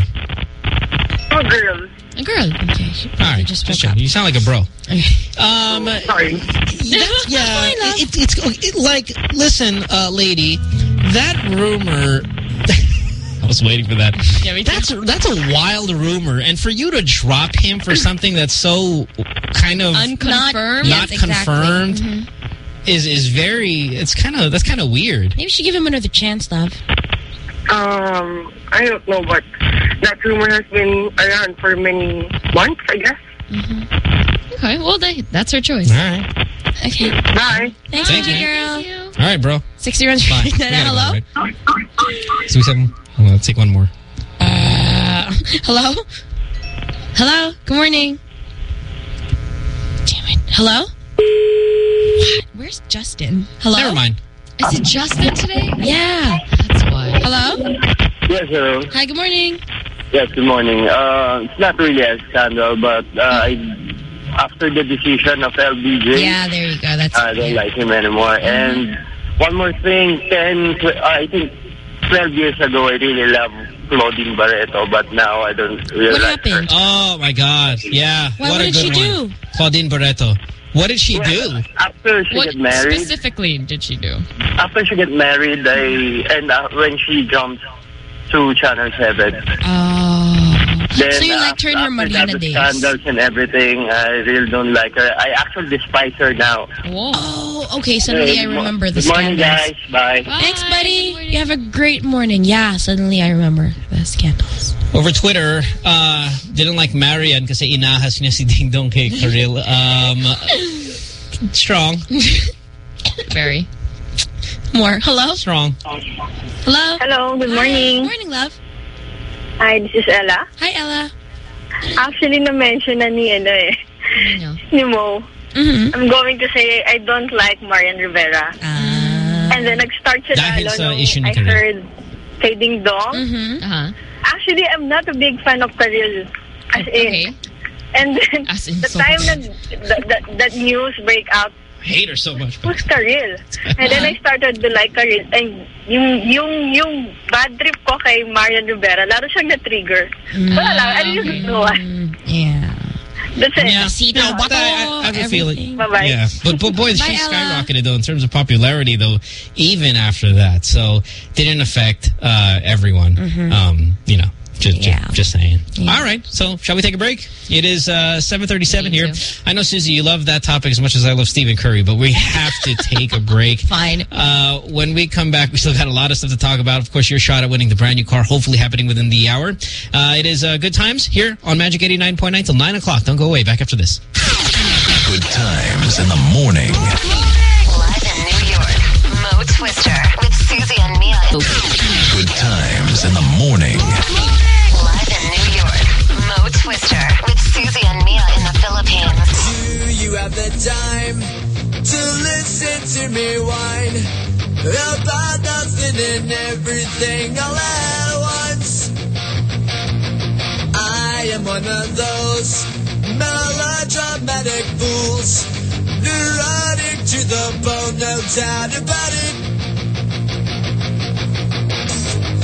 I'm a girl. A girl. Okay. she All probably just just woke up. checking. You sound like a bro. Okay. Um, Sorry. that's, yeah, Fine, love. it, it's it, like, listen, uh, lady, that rumor. I was waiting for that. Yeah. That's that's a wild rumor, and for you to drop him for something that's so kind of Unconfirmed. not Yes, exactly. confirmed Mhm. is is very. It's kind of that's kind of weird. Maybe you should give him another chance, love. Um, I don't know, but that rumor has been around for many months, I guess. Okay, well, they, that's her choice. All right, Okay. Bye. Thanks, Thank you. girl. all right, bro. 60 runs Bye. right We gotta go, Hello? right? So we said, oh, let's take one more. Uh, hello? Hello? Good morning. Damn it. Hello? What? Where's Justin? Hello? Never mind. Is it Justin today? Yeah. That's why. Hello? Yes, hello. Hi, good morning. Yes, good morning. Uh, it's not really a scandal, but uh, I, after the decision of LBJ, Yeah, there you go. That's I don't like him anymore. And one more thing, 10, I think 12 years ago, I really loved Claudine Barretto, but now I don't really What like her. happened? Oh my God! Yeah, Why, what, what a did good she one. do? Claudine Barretto. What did she do? Well, After she What get married, What specifically did she do? after she get married, I and uh, when she jumped to Channel 7, Oh. Then so you liked her in her after Marina the days? scandals and everything, I really don't like her. I actually despise her now. Whoa. Oh, okay. Suddenly I remember the Good morning, scandals. guys. Bye. Bye. Thanks, buddy. You have a great morning. Yeah, suddenly I remember the scandals. Over Twitter, uh, didn't like Marian kasi inahas niya si Dingdong kay Karylle. Um, strong. Very. More. Hello? Strong. Hello? Hello, good morning. Morning, love. Hi, this is Ella. Hi, Ella. Actually, na-mention na ni, ano eh, ni Mo. Mm-hmm. I'm going to say I don't like Marian Rivera. Ah. And then nag-start siya Dahil lalo sa issue ni I Karylle. heard kay Dingdong. Mm-hmm. Uh-huh. Actually, I'm not a big fan of Karylle. As in. And then, the so time that, that, that, that news break out, hate her so much. who's Karylle? And then I started to like Karylle. And yung, yung, yung bad trip ko kay Marian Rivera, lalo siyang na-trigger. Wala lang, I just know why. Yeah. That's it. Yeah, yeah but I, I, I have a feeling. Bye-bye. Yeah, but, but boy, Bye, she Ella. skyrocketed though in terms of popularity though, even after that. So didn't affect uh, everyone. Um, you know, just just, just saying. All right, so shall we take a break? It is uh, 7:37 here. I know Susie, you love that topic as much as I love Stephen Curry, but we have to take a break. Fine. Uh, when we come back, we still got a lot of stuff to talk about. Of course, your shot at winning the brand new car, hopefully happening within the hour. Uh, it is uh, good times here on Magic 89.9 till 9 o'clock. Don't go away. Back after this. Good times in the morning. Live in New York, Mo Twister with Susie and Mia. Good times in the morning. Twister with Susie and Mia in the Philippines. Do you have the time to listen to me whine about nothing and everything all at once? I am one of those melodramatic fools, neurotic to the bone, no doubt about it.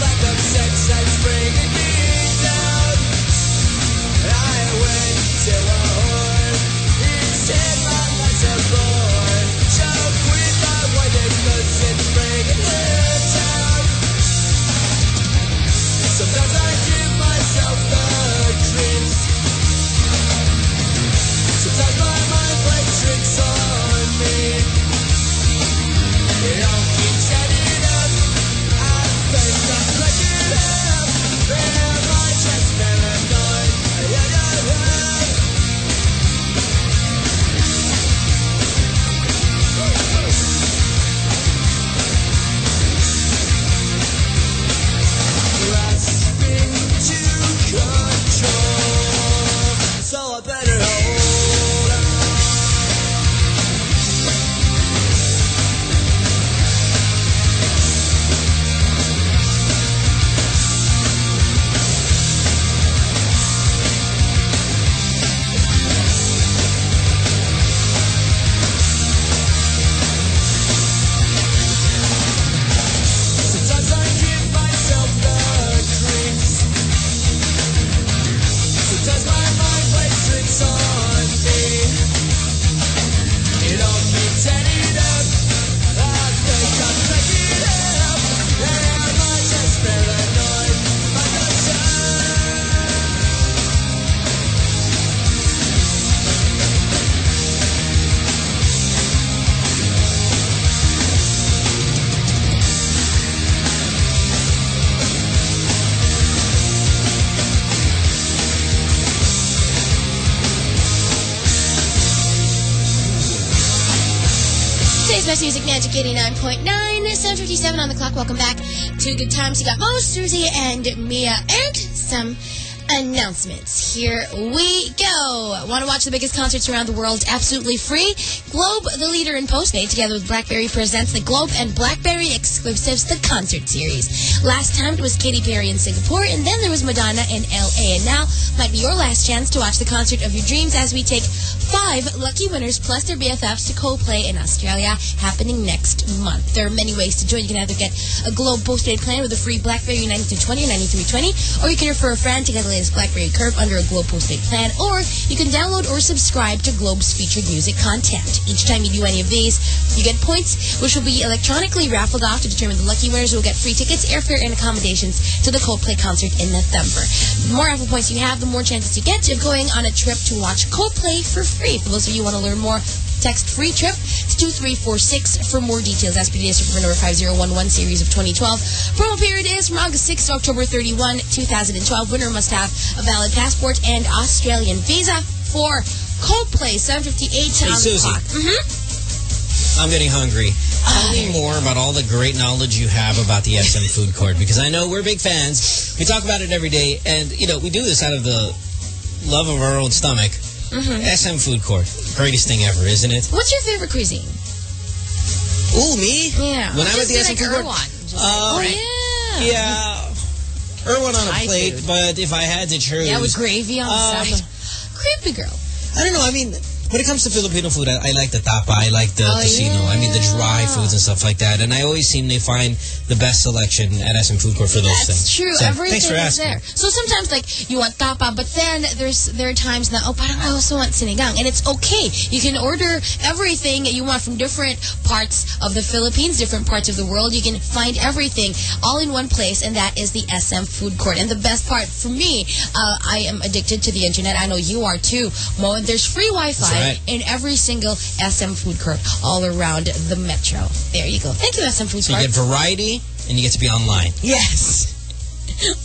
like a sex that's bringing me Best Music Magic 89.9, 757 on the clock. Welcome back to Good Times. You got Mo, Susie, and Mia, and some announcements. Here we go. Want to watch the biggest concerts around the world absolutely free? Globe, the leader in postpaid, together with BlackBerry, presents the Globe and BlackBerry exclusives, the concert series. Last time it was Katy Perry in Singapore, and then there was Madonna in LA. And now might be your last chance to watch the concert of your dreams as we take five lucky winners plus their BFFs to Coldplay in Australia happening next month. There are many ways to join. You can either get a Globe postpaid plan with a free BlackBerry 9220 or 9320, or you can refer a friend to get the latest BlackBerry Curve under a Globe postpaid plan, or you can download or subscribe to Globe's featured music content. Each time you do any of these, you get points, which will be electronically raffled off to determine the lucky winners who will get free tickets, airfare, and accommodations to the Coldplay concert in November. The more raffle points you have, the more chances you get of going on a trip to watch Coldplay for free. For those of you who want to learn more, text free trip to 2346 for more details. SPDS for number 5011 series of 2012. Promo period is from August 6 to October 31, 2012. Winner must have a valid passport and Australian visa for Coldplay 758 Hey, on the Susie. clock. Mhm. I'm getting hungry. Tell me more about all the great knowledge you have about the SM Food Court because I know we're big fans. We talk about it every day, and you know we do this out of the love of our own stomach. Mhm. SM Food Court, greatest thing ever, isn't it? What's your favorite cuisine? Ooh, me? Yeah. When I'm Just at the SM like Food Court, Erwan. Just uh, like, oh, yeah. Erwin on a Thai plate, food. but if I had to choose, Yeah, with gravy on um, the side. Creepy girl. I don't know. I mean, when it comes to Filipino food, I, I like the tapa. I like the Oh, tocino. I mean, the dry foods and stuff like that. And I always seem to find the best selection at SM Food Court for those things. That's true. So, Everything thanks for is asking. there. So sometimes, like, you want tapa, but then there's there are times that, oh, parang I also want sinigang. And it's okay. You can order everything that you want from different parts of the Philippines, different parts of the world. You can find everything all in one place, and that is the SM Food Court. And the best part for me, uh, I am addicted to the internet. I know you are too, Mo. And there's free Wi-Fi right. in every single SM Food Court all around the metro. There you go. Thank you, SM Food So you get variety and you get to be online. Yes.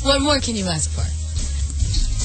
what more can you ask for?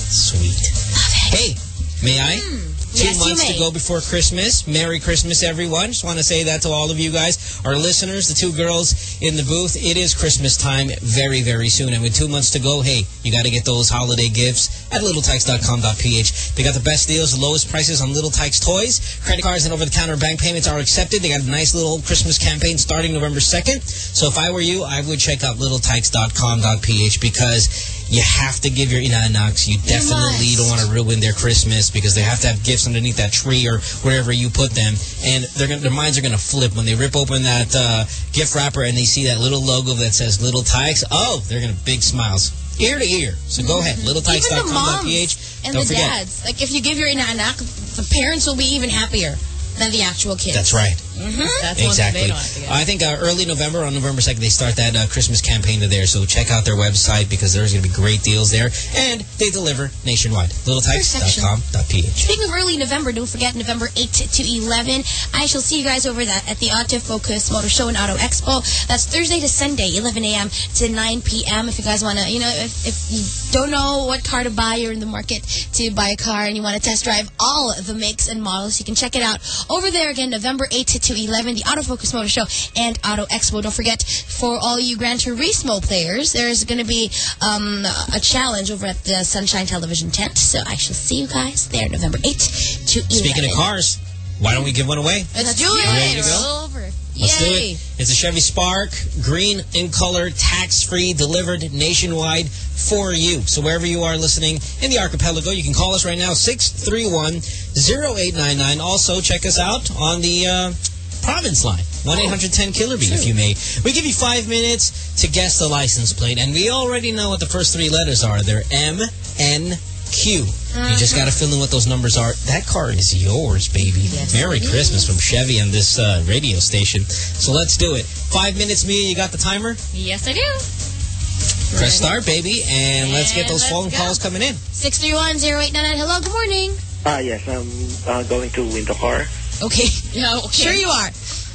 Sweet. Love it. hey, may I? Hmm. Two Yes, months to go before Christmas. Merry Christmas, everyone. Just want to say that to all of you guys, our listeners, the two girls in the booth. It is Christmas time very, very soon. And with two months to go, hey, you got to get those holiday gifts at littletikes.com.ph. They got the best deals, the lowest prices on Little Tikes toys. Credit cards and over-the-counter bank payments are accepted. They got a nice little Christmas campaign starting November 2nd. So if I were you, I would check out littletikes.com.ph because you have to give your inanaks. You definitely don't want to ruin their Christmas because they have to have gifts underneath that tree or wherever you put them. And they're gonna, their minds are going to flip when they rip open that uh, gift wrapper and they see that little logo that says Little Tikes. Oh, they're going to big smiles. Ear to ear. So go ahead, littletikes.com.ph. and Don't the forget. dads. Like, if you give your inaanak, the parents will be even happier than the actual kids. That's right. Mm-hmm. exactly. I think uh, early November, on November 2nd, they start that uh, Christmas campaign there. So check out their website because there's going to be great deals there. And they deliver nationwide. LittleTikes.com.ph. Speaking of early November, don't forget November 8 to 11. I shall see you guys over that at the Autofocus Motor Show and Auto Expo. That's Thursday to Sunday, 11 a.m. to 9 p.m. If you guys want to, you know, if, if you don't know what car to buy, you're in the market to buy a car and you want to test drive all the makes and models, you can check it out over there again, November 8 to 11, the Autofocus Motor Show and Auto Expo. Don't forget, for all you Gran Turismo players, there's going to be um, a challenge over at the Sunshine Television tent. So I shall see you guys there, November 8 to 11. Speaking of cars, why don't we give one away? Let's do it. ready to go? Over. Let's Yay. do it. It's a Chevy Spark, green in color, tax-free, delivered nationwide for you. So wherever you are listening in the archipelago, you can call us right now, 631-0899. Also, check us out on the uh, province line, 1-800-10-KILLER-B, if you may. We give you five minutes to guess the license plate, and we already know what the first three letters are. They're M, N, Q. You just got to fill in what those numbers are. That car is yours, baby. Merry Christmas from Chevy on this uh, radio station. So let's do it. Five minutes, Mia. You got the timer? Yes, I do. Press start, baby, and let's get those let's phone go. calls coming in. 631-0899. Hello, good morning. Ah, yes, I'm uh, going to win the car. Okay. Yeah, okay. Sure you are.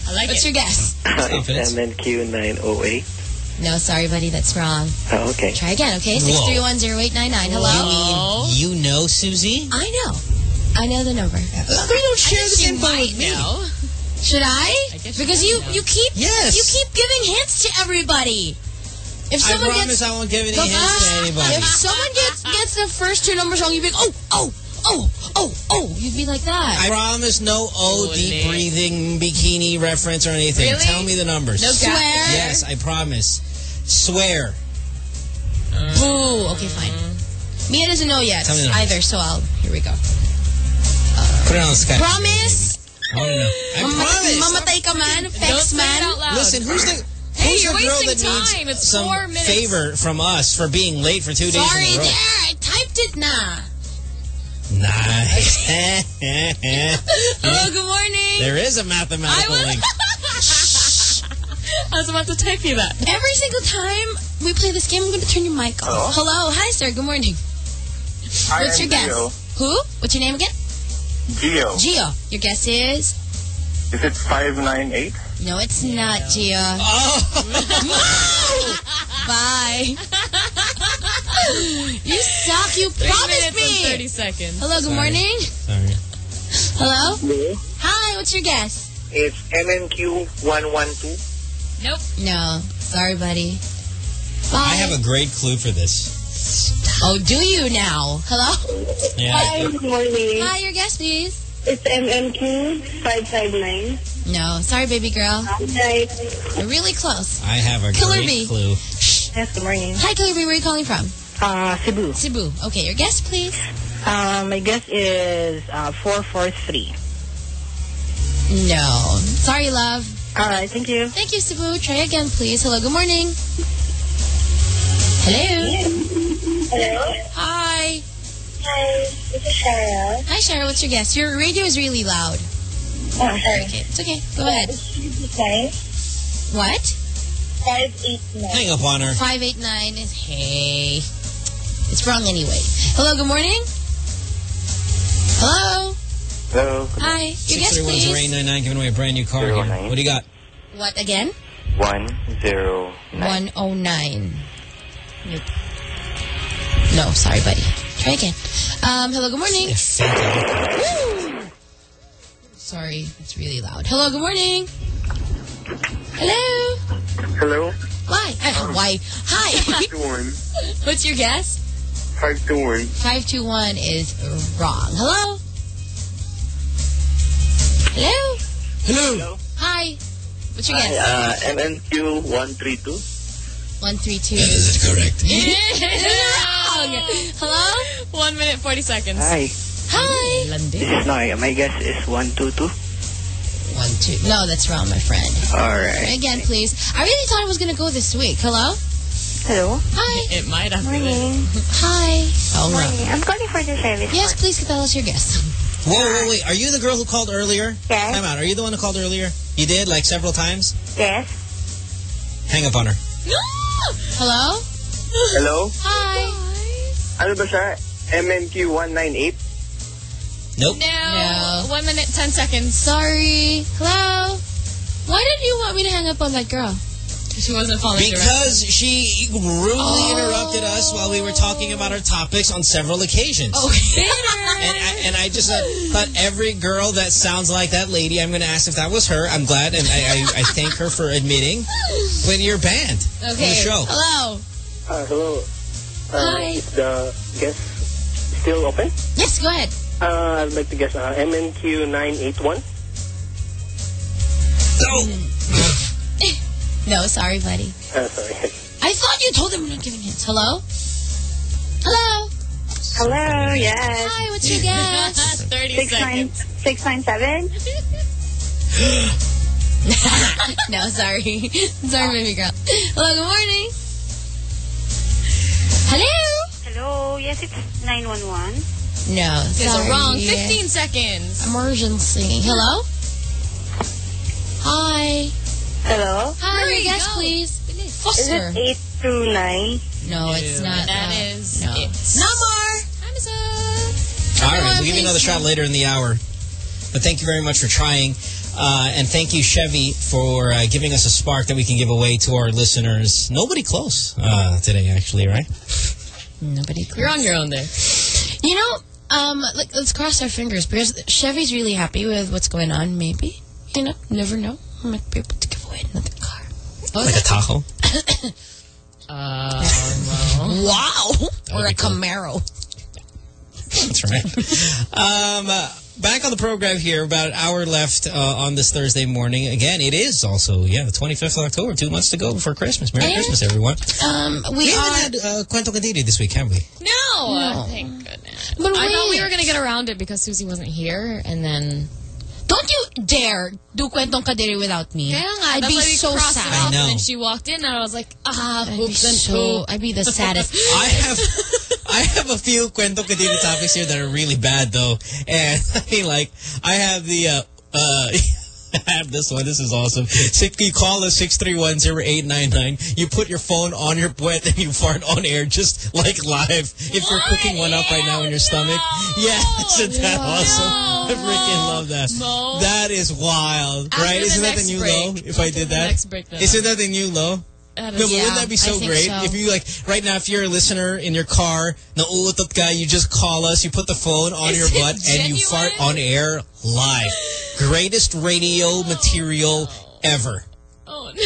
I like What's it. your guess? it's MNQ908. No, sorry, buddy. That's wrong. Oh, okay. Try again, okay? Whoa. 631-0899. Hello? You know, Susie? I know. I know the number. We don't share this info with me. No. Should I? I guess because you you know. you keep Yes. you keep giving hints to everybody. If I someone promise gets I won't give any the hints to first- anybody. If someone gets gets the first two numbers wrong, you'd be like, oh, oh, oh, oh, oh. You'd be like that. I promise no O deep breathing bikini reference or anything. Really? Tell me the numbers. No Swear. Yes, I promise. Swear. Boo. Okay, fine. Mia doesn't know yet Tell me now. either, so I'll. Here we go. Put it on Skype. Promise? I want to know. I Mama- promise. Mamatay ka man? Pex man? Listen, who's the Hey, who's you're the girl wasting that time. needs It's some four minutes. favor from us for being late for two days Sorry, in a row? there. I typed it na. Nice. Hello, oh, good morning. there is a mathematical link. I was about to type you that. Every single time we play this game, I'm going to turn your mic off. Hello. Hi, sir. Good morning. Hi, What's I'm your guess? Gio. Who? What's your name again? Gio. Gio. Your guess is? Is it 598? No, it's not, Gio. Oh. Bye. you suck. You promised me. 30 seconds. Hello, good Sorry. morning. Sorry. Hello? Hello. Hi, what's your guess? It's MNQ112. Nope. No. Sorry, buddy. I have a great clue for this. Oh, do you now? Hello? Yeah. Hi, good morning. Hi, your guess, please. It's MMQ 559. No. Sorry, baby girl. Hi. You're really close. I have a Killer great bee. clue. Yes, good morning. Hi, Killer Bee. Where are you calling from? Uh, Cebu. Cebu. Okay, your guess, please. Uh, my guess is uh, 443. No. Sorry, love. All right, thank you. Thank you, Cebu. Try again, please. Hello, good morning. Hello. Hello. Hi. Hi, this is Shara. Hi, Shara. What's your guess? Your radio is really loud. Oh, sorry. Okay, it's okay. Go ahead. Five, What? five, eight, nine. Hang up on her. 589 is hey. It's wrong anyway. Hello, good morning. Hello. Hello. Hi. Your guess, 631 please. Rain 99 giving away a brand new car here. What do you got? What again? 109. 109. No, sorry, buddy. Try again. Um, hello, good morning. Woo! Sorry, it's really loud. Hello, good morning. Hello. Hello. Why? Uh, why? Hi. 521. What's your guess? 521. 521 is wrong. Hello? Hello? Hello. Hi. What's your guess? Uh, MNQ132. 132. Is it correct? wrong. Hello? One minute, 40 seconds. Hi. Hi. This is Noy. My guess is 122. One, two. No, that's wrong, my friend. All right. Again, please. I really thought it was going to go this week. Hello? Hello. Hi. It might have Morning. Hi. Oh, no. Morning. I'm calling for the service. Yes, please tell us your guess. Whoa, whoa, wait. Are you the girl who called earlier? Yes. Time out. Are you the one who called earlier? You did, like several times? Yes. Hang up on her. No! Hello? Hello. Hi. Ano ba siya? MNQ198? Nope. No. No. One minute, 10 seconds. Sorry. Hello? Why did you want me to hang up on that girl? She wasn't following Because she rudely Oh. interrupted us while we were talking about our topics on several occasions. Okay. And I, and I just uh, thought every girl that sounds like that lady, I'm going to ask if that was her. I'm glad, and I, I, I thank her for admitting when you're banned from the Okay. show. Hello. Uh, hello. Uh, Hi. Is the guest still open? Yes, go ahead. Uh, I'd like to guess uh, MNQ981. No, sorry, buddy. Uh, sorry. I thought you told them we're not giving hints. Hello? Hello? Hello. Yes. Hi, what's your guess? 30 Six seconds. six nine seven. no, sorry. sorry, baby girl. Hello, good morning. Hello? Hello. Yes, it's nine one one. No, It's sorry. wrong. 15 seconds. Emergency. Hello? Hi. Hello. Hi, Hurry, your guess, go. please. Is Foster. it eight two nine? No, it's not. That no. is no. it. No more. Amazon. All right, we'll give you another shot later in the hour. But thank you very much for trying. Uh, and thank you, Chevy, for uh, giving us a spark that we can give away to our listeners. Nobody close uh, today, actually, right? Nobody. Close. You're on your own there. You know, um, like, let's cross our fingers because Chevy's really happy with what's going on. Maybe, you know, never know. I might be able to give away another car. Like a Tahoe. Um, Wow, or a cool. Camaro. That's right. um, uh, back on the program here, about an hour left uh, on this Thursday morning. Again, it is also, yeah, the 25th of October, two months to go before Christmas. Merry And, Christmas, everyone. Um, we, We are. haven't had uh, Cuento Kadiri this week, have we? No. No. Thank goodness. But I thought we were going to get around it because Susie wasn't here. And then... Don't you dare do kwentong kadiri without me. Kaya nga, I'd be why we so crossed it sad. off, I know. And she walked in and I was like, ah, I'd be oops and so. I'd be the saddest. I have I have a few Cuento Kadiri topics here that are really bad, though. And, I mean, like, I have the... Uh, uh, I have this one. This is awesome. Six, you call us 631-0899. You put your phone on your butt and you fart on air just like live. If you're cooking one up right now in your stomach. Yeah, isn't that awesome? I freaking love that. No. That is wild, After right? Isn't that the new break. low if I did that? next break, then. Isn't that the new low? That No, but wouldn't that be so great? so. If you like, right now, if you're a listener in your car, nauutot guy, you just call us, you put the phone on Is your butt, and you fart on air live. Greatest radio oh. material ever. Oh, no.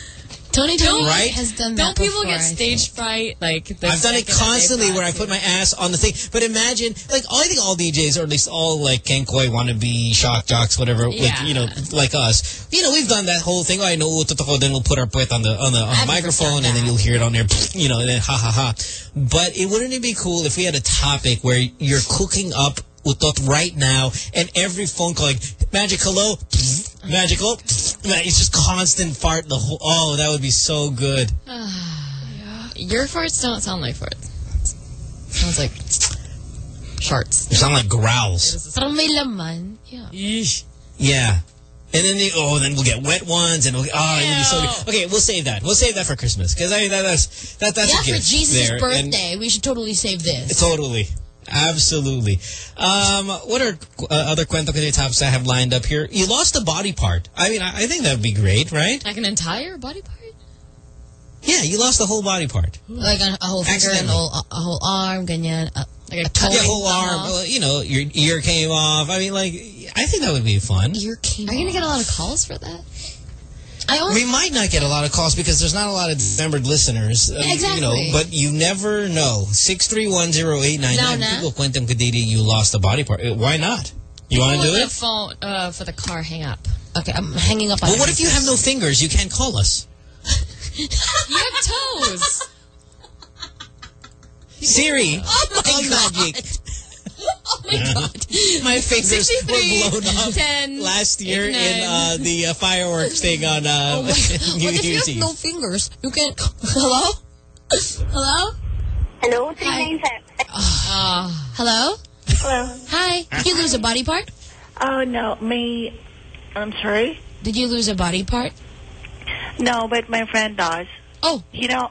Tony Tony Right? has done that Don't people before, get stage fright? Like the I've done it second that they constantly where I put my ass on the thing. But imagine, like, I think all DJs, or at least all, like, Kenkoi, wannabe, shock jocks, whatever, like, Yeah. you know, like us. You know, we've done that whole thing. Oh, I know, totoo, then we'll put our puwet on the, on the, on the microphone, and then you'll hear it on there, you know, and then ha ha ha. But it wouldn't it be cool if we had a topic where you're cooking up utot right now, and every phone call, like, magic hello, magical, it's just constant fart the whole, oh, that would be so good. Your farts don't sound like farts. Sounds like sharts. They sound like growls. Parang may laman. Yeah. Yeah. And then they, oh, then we'll get wet ones, and we'll, oh, it'll be so good. Okay, we'll save that. We'll save that for Christmas because I mean, that, that's that, that's yeah, a for Jesus' there. And- birthday, we should totally save this. totally, absolutely. Um, what are uh, other Cuento Kade topics I have lined up here? You lost a body part. I mean, I, I think that would be great, right? Like an entire body part? Yeah, you lost the whole body part. Like a, a whole finger, an Accidentally. whole, a, a whole arm, ganyan. A, Like a toe. Yeah, whole arm. Well, you know, your ear came off. I mean, like, I think that would be fun. Ear came Are you gonna get a lot of calls for that? We might not get a lot of calls because there's not a lot of membered listeners. uh, Exactly. You know, but you never know. 6310899. Now na. People kwentang kadidi you lost a body part. Uh, Why not? You want to do it? The phone uh, for the car hang up. okay, I'm hanging up on Well, what if you have no fingers? You can't call us. You have toes. Siri, Oh my call God. Magic. Oh my God. My fingers were blown off 10, last year in uh, the uh, fireworks thing on uh, Oh my God. New What if you have no fingers? You can't. Hello? Hello? Hello, 397. Ah. Hello? Hello. Hi. Did you lose a body part? Oh, no. Me... I'm sorry? Did you lose a body part? No, but my friend does. Oh. You know,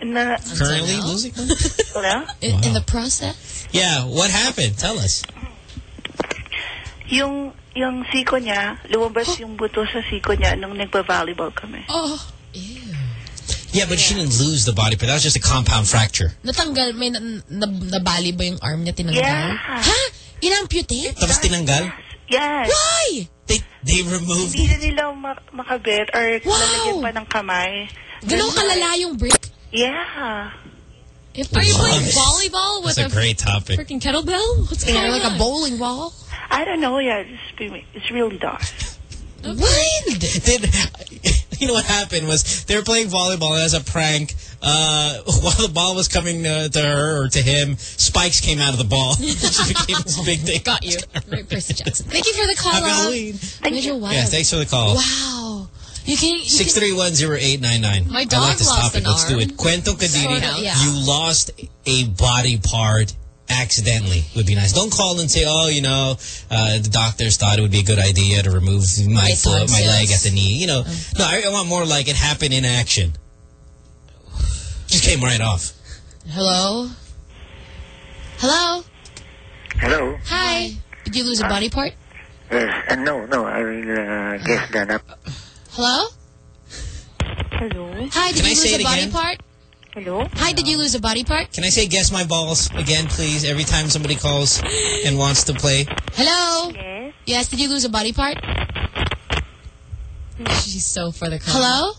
in the, Currently losing one? hello? In, in the process? Yeah, what happened? Tell us. Yung, yung siko niya, lumabas yung buto sa siko niya nung nagpa-volleyball kami. Oh. ew. Yeah, but she didn't lose the body part. That was just a compound fracture. Natanggal, may na, na, nabali ba yung arm niya tinanggal? Yeah. Ha? Inamputate? Tapos tinanggal? Yes. Why? They they removed Hindi na nila mak makabit or Wow. lalagyan pa ng kamay. Ganun kalala yung brick? Yeah. Are you playing volleyball with That's a great topic. freaking kettlebell? What's Yeah, going like on? a bowling ball? I don't know. Yeah, it's, it's really dark. Wind! Did you know what happened was they were playing volleyball as a prank. Uh, while the ball was coming uh, to her or to him, spikes came out of the ball. it became this big thing. Got you. Right, Percy Jackson. Thank you for the call. Happy love. Halloween. Major wild. Yeah, thanks for the call. Wow. You can, you Six three one zero eight nine nine. My I dog like this lost topic. an Let's do it. Cuento Kadiri, Sort of, yeah. you lost a body part accidentally would be nice. Don't call and say, oh, you know, uh, the doctors thought it would be a good idea to remove my My foot, my tonsils. leg at the knee. You know, no, I, I want more like it happened in action. Just came right off. Hello? Hello? Hello. Hi. Did you lose a body part? Yes. Uh, no, no. I will uh, guess that up. Hello? Hello? Hi, did Can I you say lose it a body again? part? Hello? Hi, did you lose a body part? Can I say guess my balls again, please? Every time somebody calls and wants to play. Hello? Yes? Yes, did you lose a body part? She's so for the call. Hello?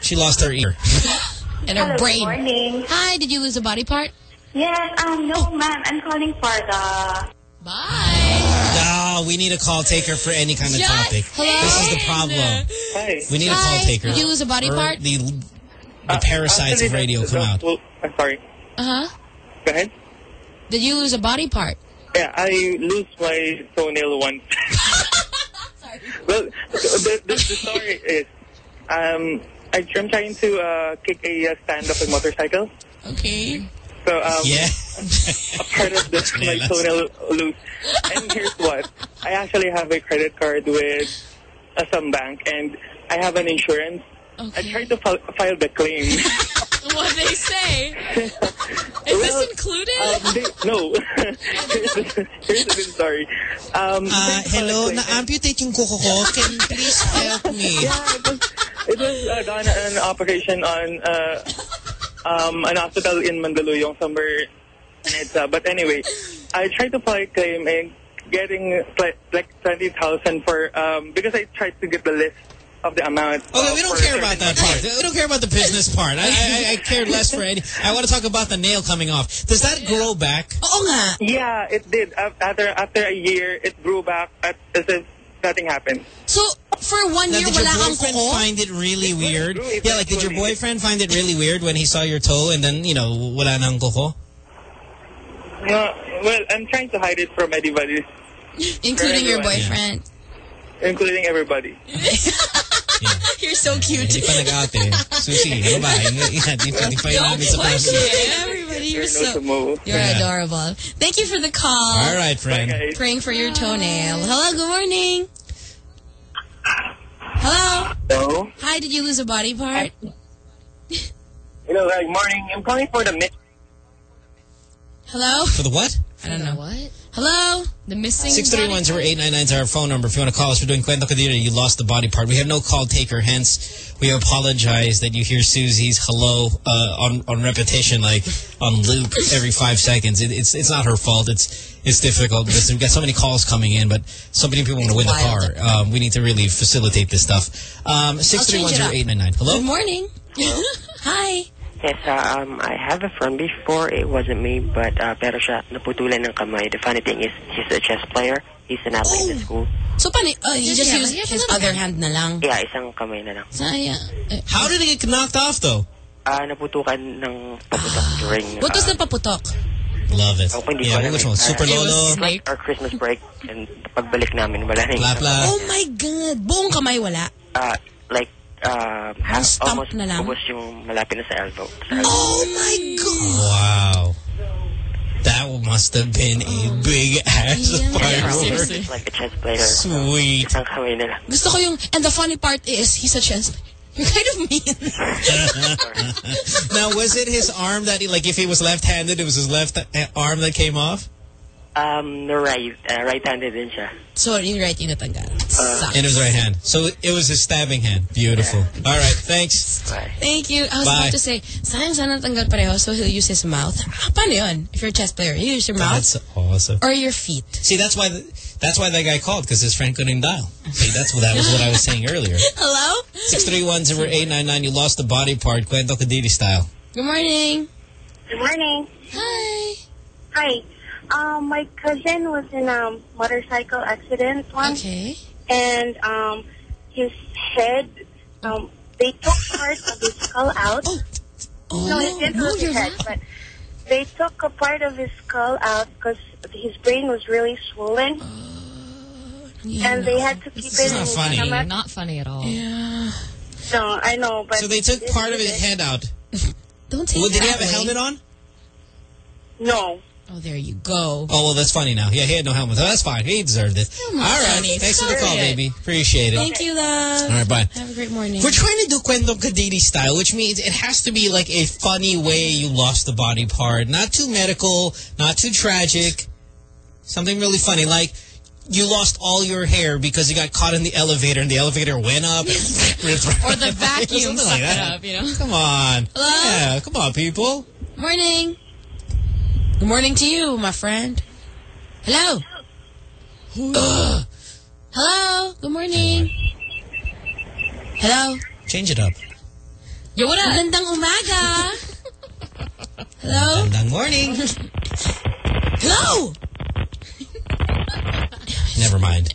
She lost her ear. And her Hello, brain. good morning. Hi, did you lose a body part? Yes, um, no, ma'am. I'm calling for the... No, we need a call taker for any kind of Just topic. This is the problem. Hi. We need a call taker. Did you lose a body Or part? The, the parasites of radio come out. Well, I'm sorry. Uh-huh. Go ahead. Did you lose a body part? Yeah, I lose my toenail once. sorry. well, the, the, the story is, um, I, I'm trying to uh, kick a uh, stand-up a motorcycle. Okay. So, um, Yeah. a part of this, my toenail loose. And here's what. I actually have a credit card with uh, some bank, and I have an insurance. I tried to file, file the claim. What they say? Is Well, this included? Um, they, no. here's, the, here's the story. Um, Uh, hello, na-amputate yung kuko ko. Can you please help me? Yeah, it was, it was uh, done an operation on uh, um, an hospital in Mandaluyong somewhere in EDSA. But anyway, I tried to file a claim and getting like, like 20,000 for, um, because I tried to get the list of the amount. Okay, uh, we don't care about that part. We don't care about the business part. I, I, I care less for any. I want to talk about the nail coming off. Does that grow back? Oo nga. Yeah, it did. After after a year, it grew back at, as if nothing happened. So, for one Now, year, did your wala kang boyfriend find it really weird? grew Yeah, like did your boyfriend find it really weird when he saw your toe and then, you know, wala nang kuko? No, well, I'm trying to hide it from anybody, Including your everyone, yeah. boyfriend. including everybody. You're so cute. Hindi pa nag-ate. Susi, ano ba? Hindi hindi pa, hindi pa yun sa Watch Everybody, you're so... to. You're Yeah. adorable. Thank you for the call. All right, friend. Praying for your toenail. Hello, good morning. Hello. Hello. Hi, did you lose a body part? Hello, good morning. I'm calling for the mid. Hello? For the what? I don't know. What? Hello? The missing 631-0899 is our phone number. If you want to call us, we're doing Kwento Kadira. You lost the body part. We have no call taker, hence we apologize that you hear Susie's hello uh, on on repetition, like on loop every five seconds. It, it's it's not her fault. It's it's difficult because we've got so many calls coming in, but so many people want to win the car. Um, we need to really facilitate this stuff. Um, I'll change 631-0899. Hello? Good morning. Hi. Yes, uh, um, I have a friend before. It wasn't me, but uh, pero siya naputulan ng kamay. The funny thing is, he's a chess player. He's an athlete in the school. So, paano, uh, he just he have- used he his other hand na lang? Yeah, isang kamay na lang. Sayang. How did he get knocked off, though? Ah, naputukan ng paputok during... What was uh, the paputok? Love it. Ako, hindi Yeah, ko alam which one? Ah, Super it was Lolo? like our Christmas break and pagbalik namin, wala na yung... Oh my God. Buong kamay wala. Ah, like, uh, half, stump almost na lang? ubos yung malapit na sa elbow. Sa elbow. Oh my God. Wow. That must have been a big ass firework. It's like a chess player. Sweet. Isang kamay na lang. Gusto ko yung, and the funny part is, he's a chess player. You're kind of mean. now, was it his arm that, he, like, if he was left-handed, it was his left arm that came off? Um, no right. Uh, right-handed din siya. so, yung right yung natanggal. Uh, In his right hand. So it was his stabbing hand. Beautiful. All right, thanks. Thank you. I was Bye. about to say, sayang sana tanggal pareho, so he'll use his mouth. Ah, paano yun? If you're a chess player, you use your mouth That's awesome. or your feet. See, that's why the, that's why that guy called because his friend couldn't dial. See, that's what that was what I was saying earlier. Hello? Six three one zero eight nine nine. You lost the body part. Cuento Kadidi style. Good morning. Good morning. Hi. Hi. Um, my cousin was in a motorcycle accident once. Okay. And um, his head, um, they took part of his skull out. Oh, no, it didn't no, lose his head, but they took a part of his skull out because his brain was really swollen. and they had to keep This it is in not his funny. stomach. Not funny at all. Yeah. No, I know, but So they took part of his it. head out. Don't take Well, did he that have a helmet on? No. Oh, there you go. Oh, well, that's funny now. Yeah, he had no helmet. So that's fine. He deserved it. All right. Thanks for the call, baby. Appreciate it. Thank you, love. All right, bye. Have a great morning. We're trying to do Cuento Kadidi style, which means it has to be like a funny way you lost the body part. Not too medical, not too tragic. Something really funny, like you lost all your hair because you got caught in the elevator and the elevator went up. Or the vacuum Something sucked like it that. up, you know? Come on. Hello? Yeah, come on, people. Morning. Good morning to you, my friend. Hello. Ugh. Hello. Good morning. Hello. Change it up. Yo, what up? Umaga. Hello? Good morning. Hello? Never mind.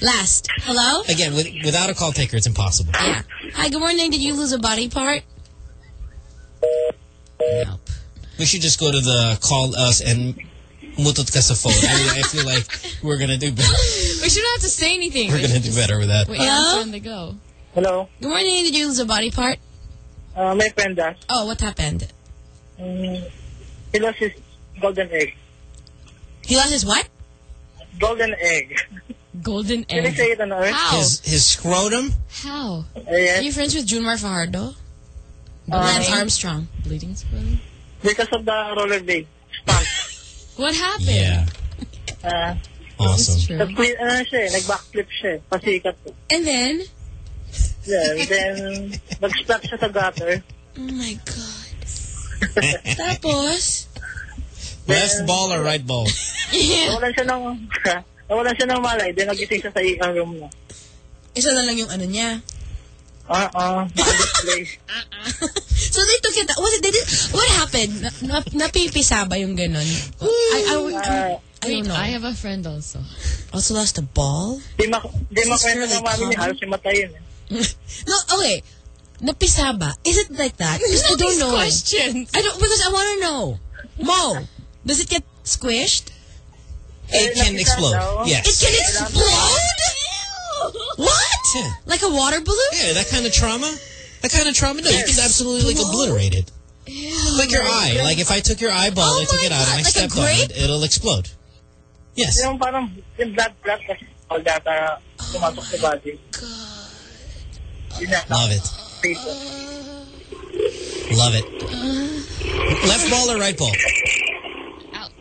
Last. Hello? Again, with, without a call taker, it's impossible. Yeah. Hi, good morning. Did you lose a body part? We should just go to the call us and mutot ka sa phone. I, mean, I feel like we're gonna do better. We shouldn't have to say anything. We're gonna do better with that. We Hello? answer on the go. Hello? Good morning. Did you lose a body part? Uh, my friend does. Oh, what happened? Mm, he lost his golden egg. He lost his what? Golden egg. Golden egg. Can I egg. say it on earth? How? His his scrotum. How? Yes. Are you friends with June Mar Fajardo? Um, Lance Armstrong. Bleeding scrotum? Because of the rollerblade. Stunt. What happened? Yeah. Uh, Awesome. nag- ano siya eh, nag-backflip siya eh. Pasikat po. And then? Yeah, then, nag-stuck siya sa gutter. Oh my God. Tapos? Left ball or right ball? Nawalan siya ng, nawalan siya ng malay, then nagising siya sa room niya. Isa na lang yung ano niya. Ah, naka-display. So they took it, was it, they did, what happened? Na, na, napipisa ba yung ganun? I, I, I, I Wait, don't know. I have a friend also. Also lost a ball? Di ma, di ma Is this kwento really ng mami ni common? Halos yung matayin eh. No, okay. Napisa ba? Is it like that? Because I don't know. questions. I don't, because I want to know. Mo, does it get squished? It can explode. Yes. It can explode? What? Yeah. Like a water balloon? Yeah, that kind of trauma. That kind of trauma. No, you can absolutely like obliterate it. Like your eye. Like if I took your eyeball, Oh I took it out, and I God, like stepped on it, it'll explode. Yes. Yung parang, yung blood blood kasi all data pumasok uh, sa body. Oh Yun. Love it. Love it. Left ball or right ball? Out.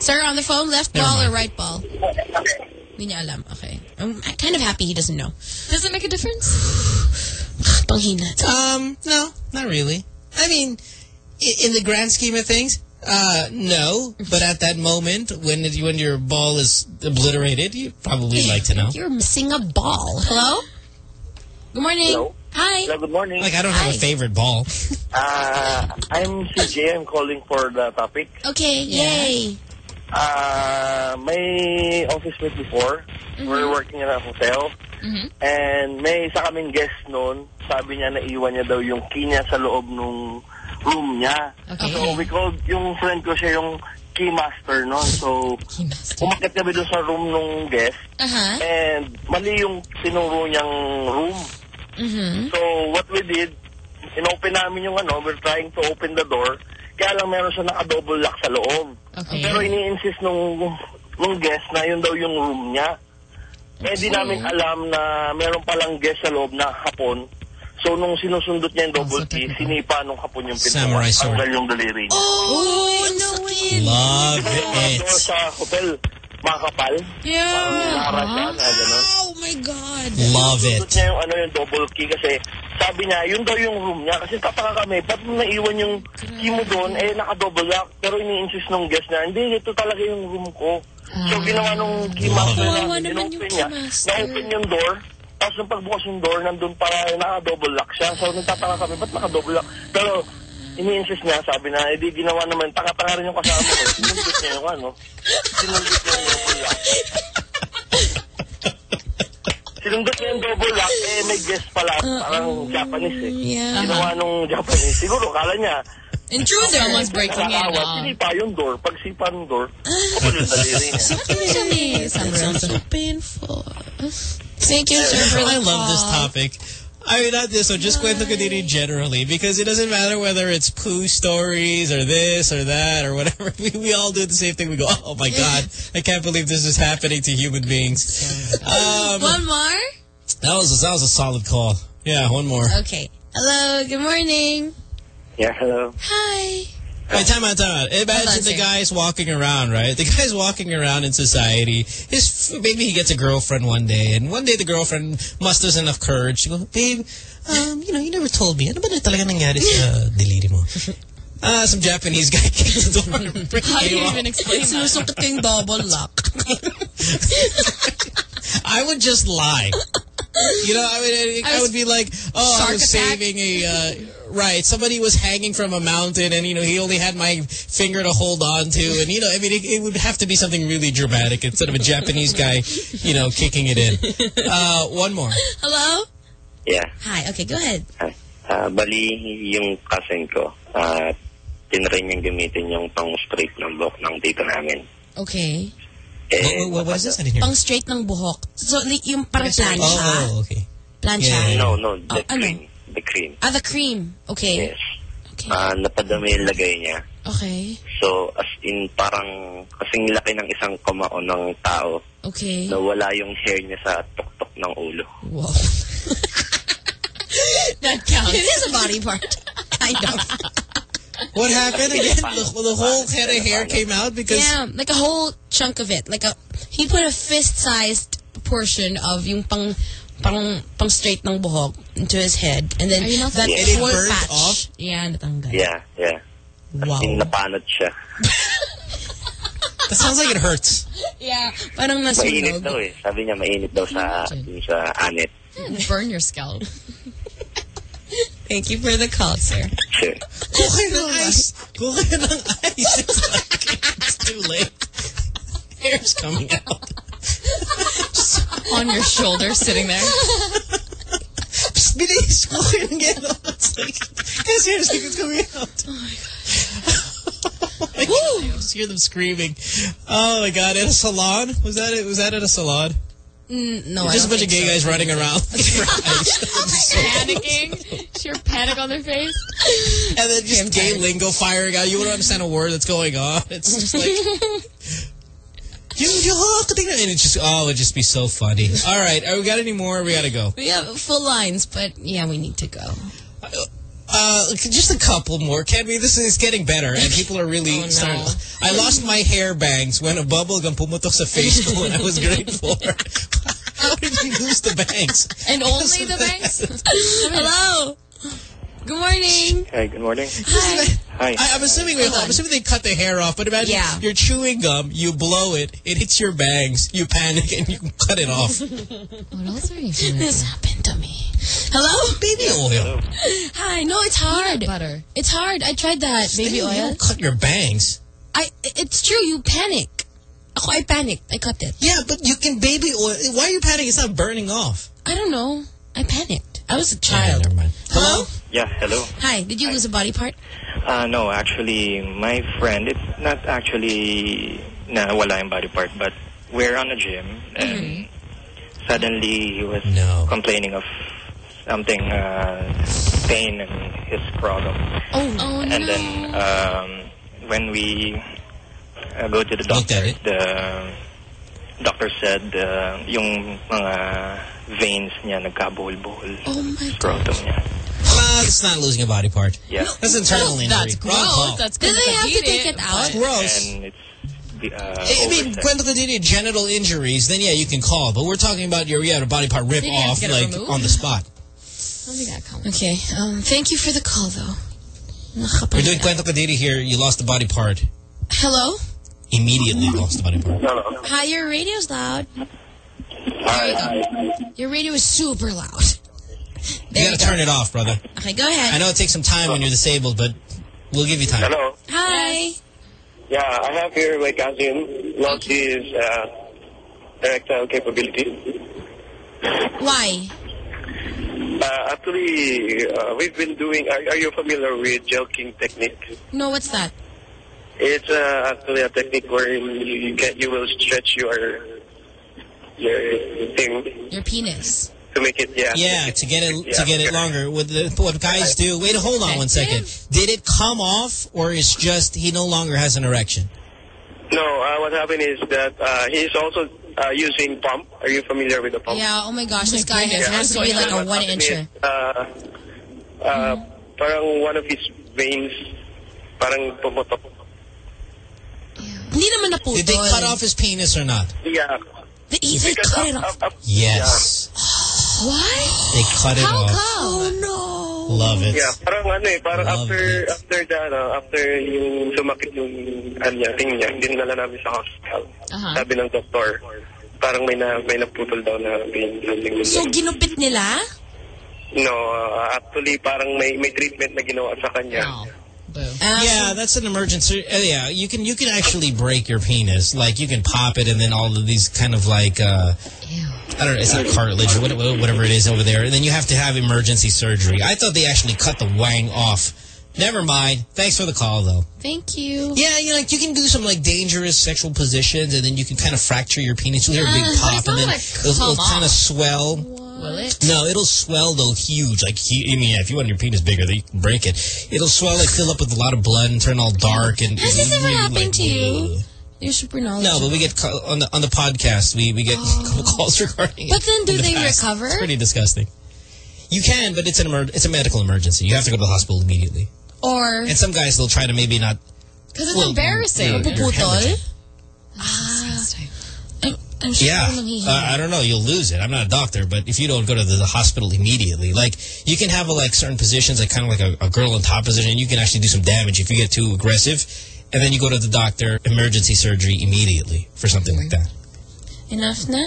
Sir, on the phone, left Never ball mind. or right ball? Hindi niya alam. Okay. I'm kind of happy he doesn't know. Does it make a difference? Panghina. Um, no, not really. I mean, i- in the grand scheme of things, uh, no. But at that moment, when it, when your ball is obliterated, you probably like to know. You're missing a ball. Hello? Good morning. Hello. Hi. Hello, good morning. Like I don't have a favorite ball. Uh, I'm CJ. I'm calling for the topic. Okay, yay. Uh, may office mate before. We're working in a hotel. And may isa kaming guest noon. Sabi niya na iwan niya daw yung key niya sa loob nung room niya. Okay. So we called, yung friend ko siya yung key master noon. So umakit kami doon sa room nung guest. Uh-huh. And mali yung tinuro niyang room. Mm-hmm. So what we did, inopen namin yung ano, we're trying to open the door. Kaya lang meron siya naka-double lock sa loob. Okay. Pero ini-insist nung, nung guest na yun daw yung room niya. Eh di namin alam na meron palang guest sa loob na hapon. So nung sinusundot niya yung double key, sinipa nung hapon yung pinto. Samurai sword. Tanggal yung daliri niya. Oh, no way. Love it. sa hotel, makapal. Yeah. Parang na gano'n. Oh my God. Love it. Sinusundot niya yung ano yung double key kasi sabi niya, yun daw yung room niya. Kasi tataka kami, ba't mo naiwan yung key mo doon, eh naka-double lock. Pero ini-insist nung guest na, hindi, ito talaga yung room ko. So ginawa nung key master Kawawa na, naman yung inopen niya, key master. na-open yung door, tapos nung pagbukas yung door, nandun pa naka-double lock siya. So nagtataka kami, ba't naka-double lock? Pero ini-insist niya, sabi na, hindi ginawa naman, tanga-tanga rin yung kasama ko. Sinundot niya yung ano, sinundot niya yung double lock. Sinundot niya yung double lock, eh may guest pala, parang Japanese eh. Yeah. Ginawa nung Japanese. Siguro, kala niya, Intruder. Someone's breaking in. nakakawat, ah. sinipa yung door. Pag sipa ng door, kapal yung daliri niya. That sounds so painful. Thank you, sir, for the I love this topic. I mean, not this one, just Cuento Kadiri generally, because it doesn't matter whether it's poo stories or this or that or whatever. We, we all do the same thing. We go, oh my God, I can't believe this is happening to human beings. Um, One more? that was that was a solid call. Yeah, one more. Okay. Hello, good morning. Yeah, hello. Hi. Wait, time out, time out. Imagine the guy's walking around, right? The guy's walking around in society. His maybe he gets a girlfriend one day, and one day the girlfriend musters enough courage to go, babe, um, you know, you never told me. Ano ba na talaga nangyari sa deliri mo? Ah, some Japanese guy kicked the door. How do you off. even explain that? Sinusukot ko yung double lock. I would just lie. You know, I mean, I, I would be like, oh, I Shark was attack? saving a uh, right. Somebody was hanging from a mountain and, you know, he only had my finger to hold on to. And, you know, I mean, it, it would have to be something really dramatic instead of a Japanese guy, you know, kicking it in. Uh, one more. Hello? Yeah. Hi. Okay, go ahead. Ah, bali, yung cousin ko, uh, tinry niyang gamitin yung pang straight ng buhok ng tito namin. Okay. Eh, what, was this? I didn't hear. Pang straight ng buhok. So, like, yung parang Oh, plancha. oh, okay. Plancha. No, no, the Oh, ano? cream. The cream. Ah, the cream. Okay. Yes. Ah, napadami yung lagay niya. Okay. So, as in, parang kasing laki ng isang kamao ng tao Okay. na wala yung hair niya sa tuktok ng ulo. Whoa. that counts. It is a body part. kind of. What happened again? The, the whole head of hair came out because... Yeah, like a whole chunk of it. Like a he put a fist-sized portion of yung pang pang pang straight ng buhok into his head, and then you not that Yeah. And it whole burned patch. off? Yeah, natanggal. Yeah, yeah. Wow. As in, napanot siya. That sounds like it hurts. Yeah, parang Mainit nasunog. daw eh. Sabi niya, mainit daw sa, yung sa anit. Burn your scalp. Thank you for the call, sir. Sure. Go ng ice. Go ng ice. It's, like, it's too late. Hair's coming out. On your shoulder, sitting there. Psst, bilis. Go kayo ng gelo. It's like, his hair's like it's coming out. Oh my god. I just hear them screaming. Oh my god! At a salon? Was that it? Was that at a salon? Mm, no, Just a bunch of gay so. guys running around. Panicking. Sheer panic on their face. and then just gay lingo firing out. You wouldn't understand a word that's going on. It's just like you, you and it's just oh, it'd just be so funny. All right, are we got any more? We got to go. We have full lines, but yeah, we need to go. Uh, just a couple more. Can we? This is getting better, and people are really Oh, no. starting. I lost my hair bangs when a bubble gum pumutok sa face ko when I was grade four. How did you lose the bangs? And only the bangs? Hello. Good morning. Hey, good morning. Hi. Hi. I, I'm assuming wait, I'm assuming they cut the hair off, but imagine Yeah. you're chewing gum, you blow it, it hits your bangs, you panic, and you cut it off. What else are you doing? This happened to me. Hello? Baby oil. Hi. No, it's hard. butter. It's hard. I tried that. Baby You oil. don't cut your bangs. I. It's true. You panic. Ako, I panicked. I cut it. Yeah, but you can baby oil. Why are you panicking? It's not burning off. I don't know. I panicked. I was a child. never mind. Hello? Yeah, hello. Hi. Did you lose a body part? Uh, no, actually, my friend, it's not actually na wala yung body part, but we're on a gym, and suddenly he was complaining of something, uh, pain in his scrotum. Oh, oh and then um, when we uh, go to the doctor, the doctor said uh, yung mga veins niya nagkabuhol-buhol Oh my scrotum niya. No, it's not losing a body part. Yeah. That's internal injury. That's gross. call. That's Do they have to take it out? gross. And it's the, uh, I mean, overset. when they did genital injuries, then yeah, you can call. But we're talking about your yeah, a body part rip Did you have off to get it like removed? on the spot. Okay. Um, thank you for the call, though. We're doing Kwento Kadiri here. You lost the body part. Hello? Immediately lost the body part. Hi, your radio's loud. Your radio is super loud. You gotta turn it off, brother. Okay, go ahead. I know it takes some time when you're disabled, but we'll give you time. Hello. Hi. Yeah, I have here my cousin lost his uh, erectile capability. Why? Uh, actually, uh, we've been doing. Are, are you familiar with jelqing technique? No, what's that? It's uh, actually a technique where you, you get you will stretch your your thing Your penis. to make it yeah. Yeah, to get it to Yeah. get it longer. What the what guys do? Wait, hold on one second. Did it come off, or is just he no longer has an erection? No, uh, what happened is that uh, he's also uh, using pump. Are you familiar with the pump? Yeah, oh my gosh, this guy has, Yeah. has to be like a one happened incher. is, Uh, uh, Parang one of his veins, parang pumutok. Hindi naman naputol. Did they cut off his penis or not? Yeah. They, they Because cut it off. up- up- Yes, What? they cut it How off. come? Oh no. Love it. Yeah, parang ano eh, parang Love after, after the, ano, after yung sumakit yung, ano niya, tingin niya, dinala namin sa hospital. Uh-huh. Sabi ng doktor, parang may na, may naputol daw na vein. something So, ginupit nila? No, uh, actually parang may may treatment na ginawa sa kanya. Yeah, that's an emergency. Uh, yeah, you can you can actually break your penis. Like you can pop it, and then all of these kind of like uh, I don't know, it's not cartilage or whatever it is over there. And then you have to have emergency surgery. I thought they actually cut the wang off. Never mind. Thanks for the call, though. Thank you. Yeah, you know, like you can do some like dangerous sexual positions, and then you can kind of fracture your penis. You'll hear a big Uh, pop, and then like it'll, it'll kind of swell. Will it? No, it'll swell though huge. Like, hu- I mean, yeah, if you want your penis bigger, then you can break it. It'll swell, like fill up with a lot of blood and turn all dark. And Has this ever and, happened like, to you? You're super knowledgeable. No, but we get on the on the podcast. We we get oh. a couple calls regarding. But then do the they past. recover? It's pretty disgusting. You can, but it's an emer- it's a medical emergency. You have to go to the hospital immediately. Or And some guys they'll try to maybe not. Because it's Well, embarrassing. you're- you're hemorrhaging. Ah. Ah. I'm, I'm sure Yeah, uh, I don't know. You'll lose it. I'm not a doctor, but if you don't go to the, the hospital immediately, like you can have a, like certain positions, like kind of like a, a girl on top position, you can actually do some damage if you get too aggressive, and then you go to the doctor, emergency surgery immediately for something like that. Enough na?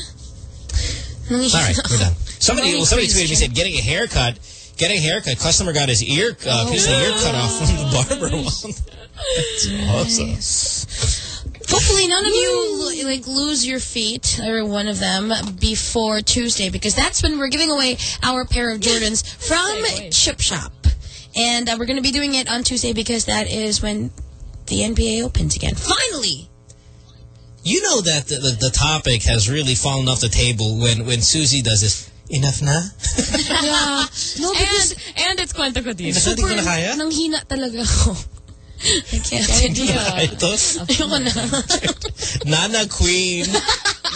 All right, we're done. Somebody, well, somebody tweeted me said getting a haircut. Getting a haircut. Customer got his ear, uh, of the ear cut off from the barber. one. That's awesome. Hopefully none of you like lose your feet or one of them before Tuesday because that's when we're giving away our pair of Jordans from Chip Shop. And uh, we're going to be doing it on Tuesday because that is when the NBA opens again. Finally! You know that the, the, the topic has really fallen off the table when, when Susie does this. Enough na? yeah. No, because and, and it's kwento ko dito. Hindi ko na nanghina talaga ako. I can't. Ito? Ayoko na. Nana Queen,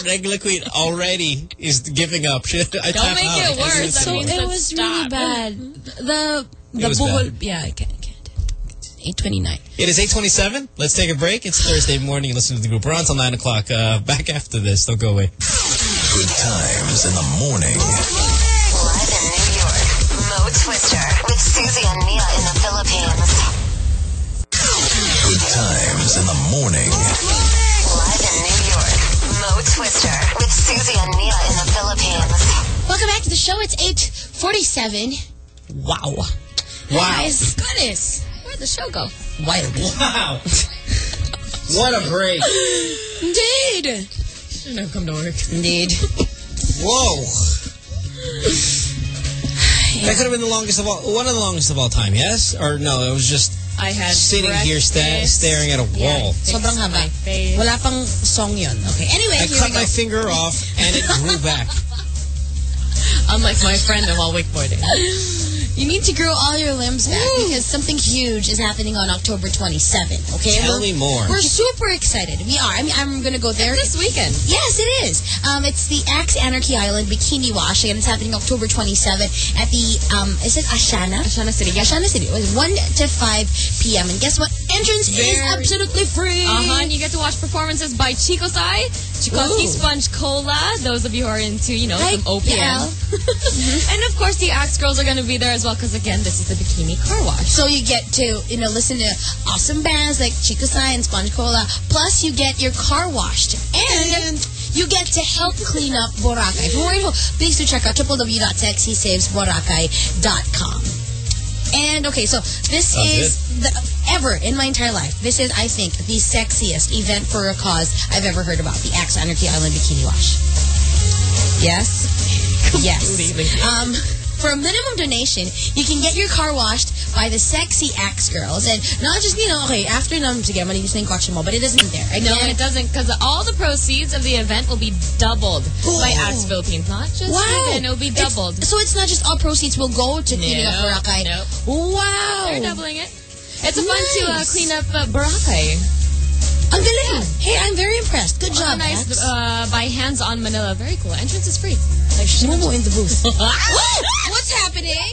regular Queen already is giving up. I Don't tap make out. it worse. So it to was really bad. The the It was buhol, bad. yeah, I can't. Can't. 829. It is 827. Let's take a break. It's Thursday morning. Listen to the group. We're on till 9 o'clock. Uh, back after this. Don't go away. Good times in the morning. Live in New York, Mo Twister with Susie and Mia in the Philippines. Good times in the morning. Live in New York, Mo Twister with Susie and Mia in the Philippines. Welcome back to the show. It's 847. Wow. Guys, goodness. Where'd the show go? Wild. Wow. what a break. Indeed. Shouldn't have come to work. Indeed. Whoa. That could have been the longest of all, one of the longest of all time, yes? Or no, it was just I had sitting here sta staring at a wall. Sobrang haba. Wala pang song yun. Okay, anyway, I cut my finger off and it grew back. Unlike my friend while wakeboarding. You need to grow all your limbs back because something huge is happening on October 27th. Okay, Tell We're- me more. We're super excited. We are. I mean, I'm going to go there This weekend. Yes, it is. Um, it's the Axe Anarchy Island Bikini Wash. Again, it's happening October 27th at the, um, is it Aseana? Aseana City. Aseana City. It was 1 to 5 p.m. And guess what? Entrance is absolutely free. Uh-huh, and you get to watch performances by Chicosci, Ooh. Sponge Cola, those of you who are into, you know, Hi, some OPM. Gal. and of course, the Axe Girls are going to be there as well, because again, this is the Bikini Car Wash. So you get to, you know, listen to awesome bands like Chicosci and Sponge Cola. Plus, you get your car washed. And you get to help clean up Boracay. For more info, please do check out www.sexysavesboracay.com. And okay, so this Sounds is the, ever in my entire life. This is, I think, the sexiest event for a cause I've ever heard about. The Axe Anarchy Island Bikini Wash. Yes. Yes. Um, for a minimum donation, you can get your car washed by the sexy Axe girls. And not just, you know, okay, after nam, sige, malinis na yung kotse mo, but it isn't there. I know. No, Again, it doesn't, because all the proceeds of the event will be doubled by Ooh. Axe Philippines. Not just Wow. even, it'll be It's- doubled. so it's not just all proceeds will go to cleaning up No, Boracay. no. Wow. They're doubling it. It's a fun to uh, clean up uh, Boracay. Ang galing. Hey, I'm very impressed. Good job, Organized uh, by Hands on Manila. Very cool. Entrance is free. Like Momo in the booth. What's happening?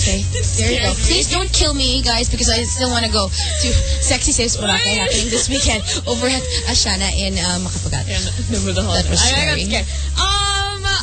Okay, there you go. Please don't kill me, guys, because I still want to go to Sexy Saves Boracay happening this weekend over at Aseana in uh, Macapagal. Yeah, no, no, no, That was I, I scary. Um,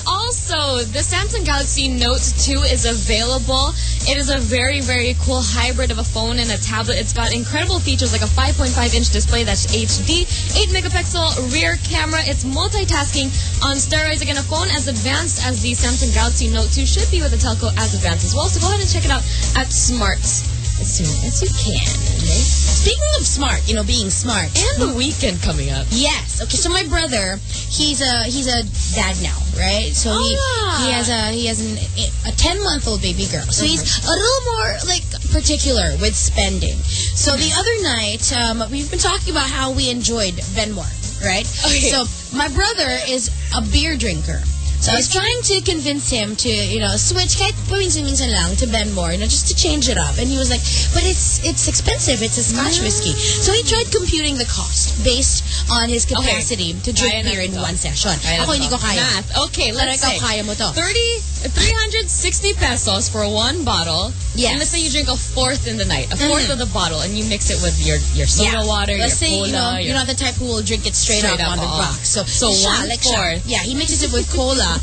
Also, the Samsung Galaxy Note 2 is available. It is a very, very cool hybrid of a phone and a tablet. It's got incredible features like a 5.5-inch display that's HD, 8-megapixel rear camera. It's multitasking on steroids. Again, a phone as advanced as the Samsung Galaxy Note 2 should be with a telco as advanced as well. So go ahead and check it out at Smart as soon as you can. Speaking of smart, you know, being smart. And the weekend coming up. Yes. Okay, so my brother, he's a he's a dad now, right? So he Ah. he has a he has an, a 10-month-old baby girl. So he's a little more like particular with spending. So the other night, um, we've been talking about how we enjoyed Benmore, right? Okay. So my brother is a beer drinker. So I was trying to convince him to, you know, switch kahit paminsan-minsan lang to Benmore, you know, just to change it up. And he was like, but it's it's expensive. It's a Scotch ah. whiskey. So he tried computing the cost based on his capacity to drink Kaya beer in to. one session. Kaya Ako hindi ko kaya. Math. Okay, let's ikaw say. kaya mo to. 30, 360 pesos for one bottle. Yes. And let's say you drink a fourth in the night, a 4th of the bottle, and you mix it with your, your soda Yeah. water, Let's your say, cola. you know, your, you're not the type who will drink it straight, Straight up, up, on the box. So, So siya, one like siya. fourth. Yeah, he mixes it with cola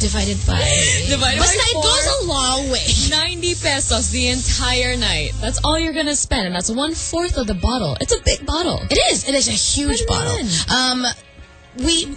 divided by... Divided Basta by it goes a long way. 90 pesos the entire night. That's all you're gonna spend, and that's one fourth of the bottle. It's a big bottle. It is. It is a huge bottle. Um, we,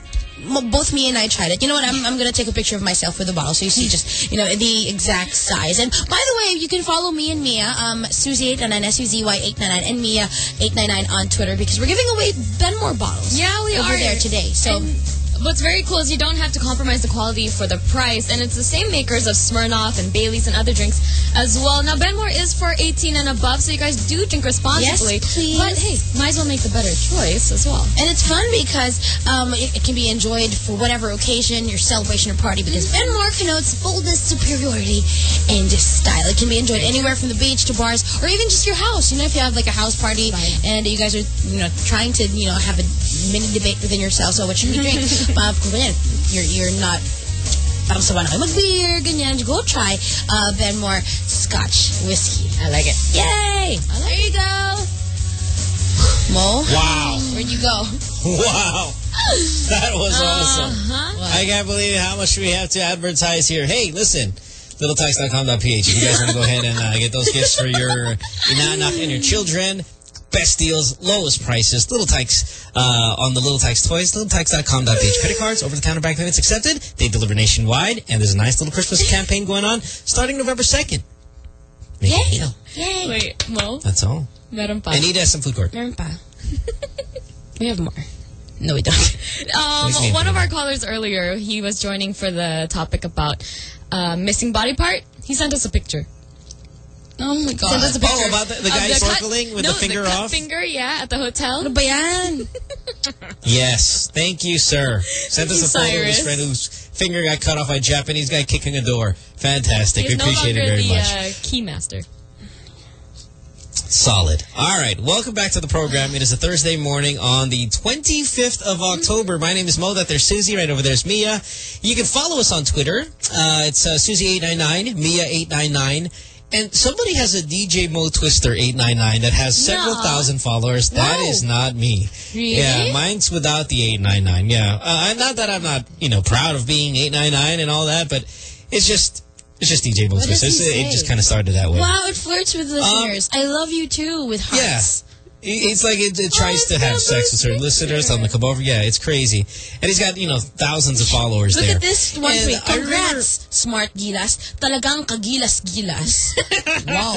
both me and I tried it. You know what? I'm, I'm going to take a picture of myself with the bottle so you see just, you know, the exact size. And by the way, you can follow me and Mia, um, Suzy899, S-U-Z-Y-899, and Mia899 on Twitter because we're giving away Benmore bottles. Yeah, we over are. there today. So, And what's very cool is you don't have to compromise the quality for the price, and it's the same makers of Smirnoff and Bailey's and other drinks as well. Now, Benmore is for 18 and above, so you guys do drink responsibly. Yes, please. But hey, might as well make the better choice as well. And it's fun because um, it, it can be enjoyed for whatever occasion, your celebration or party, because Benmore connotes boldness, superiority, and just style. It can be enjoyed anywhere from the beach to bars or even just your house. You know, if you have like a house party and you guys are, you know, trying to, you know, have a mini debate within yourselves, so what should we drink? Uh, kung ganyan, you're, you're not parang sawa na kayo mag-beer, ganyan, go try uh, Benmore Scotch Whiskey. I like it. Yay! There you go. Mo? Wow. Where'd you go? Wow. That was awesome. Uh-huh. I can't believe how much we have to advertise here. Hey, listen. Littletikes.com.ph. If you guys want to go ahead and uh, get those gifts for your inanak and your children, best deals, lowest prices. Little Tikes uh, on the Little Tikes toys. LittleTikes.com.ph. Credit cards, over-the-counter bank payments accepted. They deliver nationwide. And there's a nice little Christmas campaign going on starting November 2nd. Make it deal. Yay! Wait, Mo? That's all. Meron pa. I need some food court. Meron pa. we have more. No, we don't. Um, one of our callers earlier, he was joining for the topic about uh, missing body part. He sent us a picture. Oh my Sent us a God. picture Oh, about the- the guy cut- with no, the finger cut off? finger, yeah, at the hotel. Ano ba yan? Yes, thank you, sir. Sent Thank us a photo of his friend whose finger got cut off by a Japanese guy kicking a door. Fantastic. He's We appreciate longer it very the much. uh, keymaster. Solid. All right, welcome back to the program. It is a Thursday morning on the 25th of October. My name is Mo. That there's Susie. Right over there's Mia. You can follow us on Twitter. Uh, it's uh, Susie899, Mia899. And somebody has a DJ Mo Twister 899 that has several No. thousand followers. That Whoa. is not me. Really? Yeah, mine's without the 899. Yeah. Uh, not that I'm not, you know, proud of being 899 and all that, but it's just, it's just DJ Mo Twister. It just kind of started that way. Wow, it flirts with listeners. I love you too with Yeah. hearts. It- It's like it, it tries to have sex with certain listeners. I'm like, come over. Yeah, it's crazy. And he's got, you know, thousands of followers Look there. at this one And tweet. I remember- Congrats, smart gilas. Talagang kagilas-gilas. wow.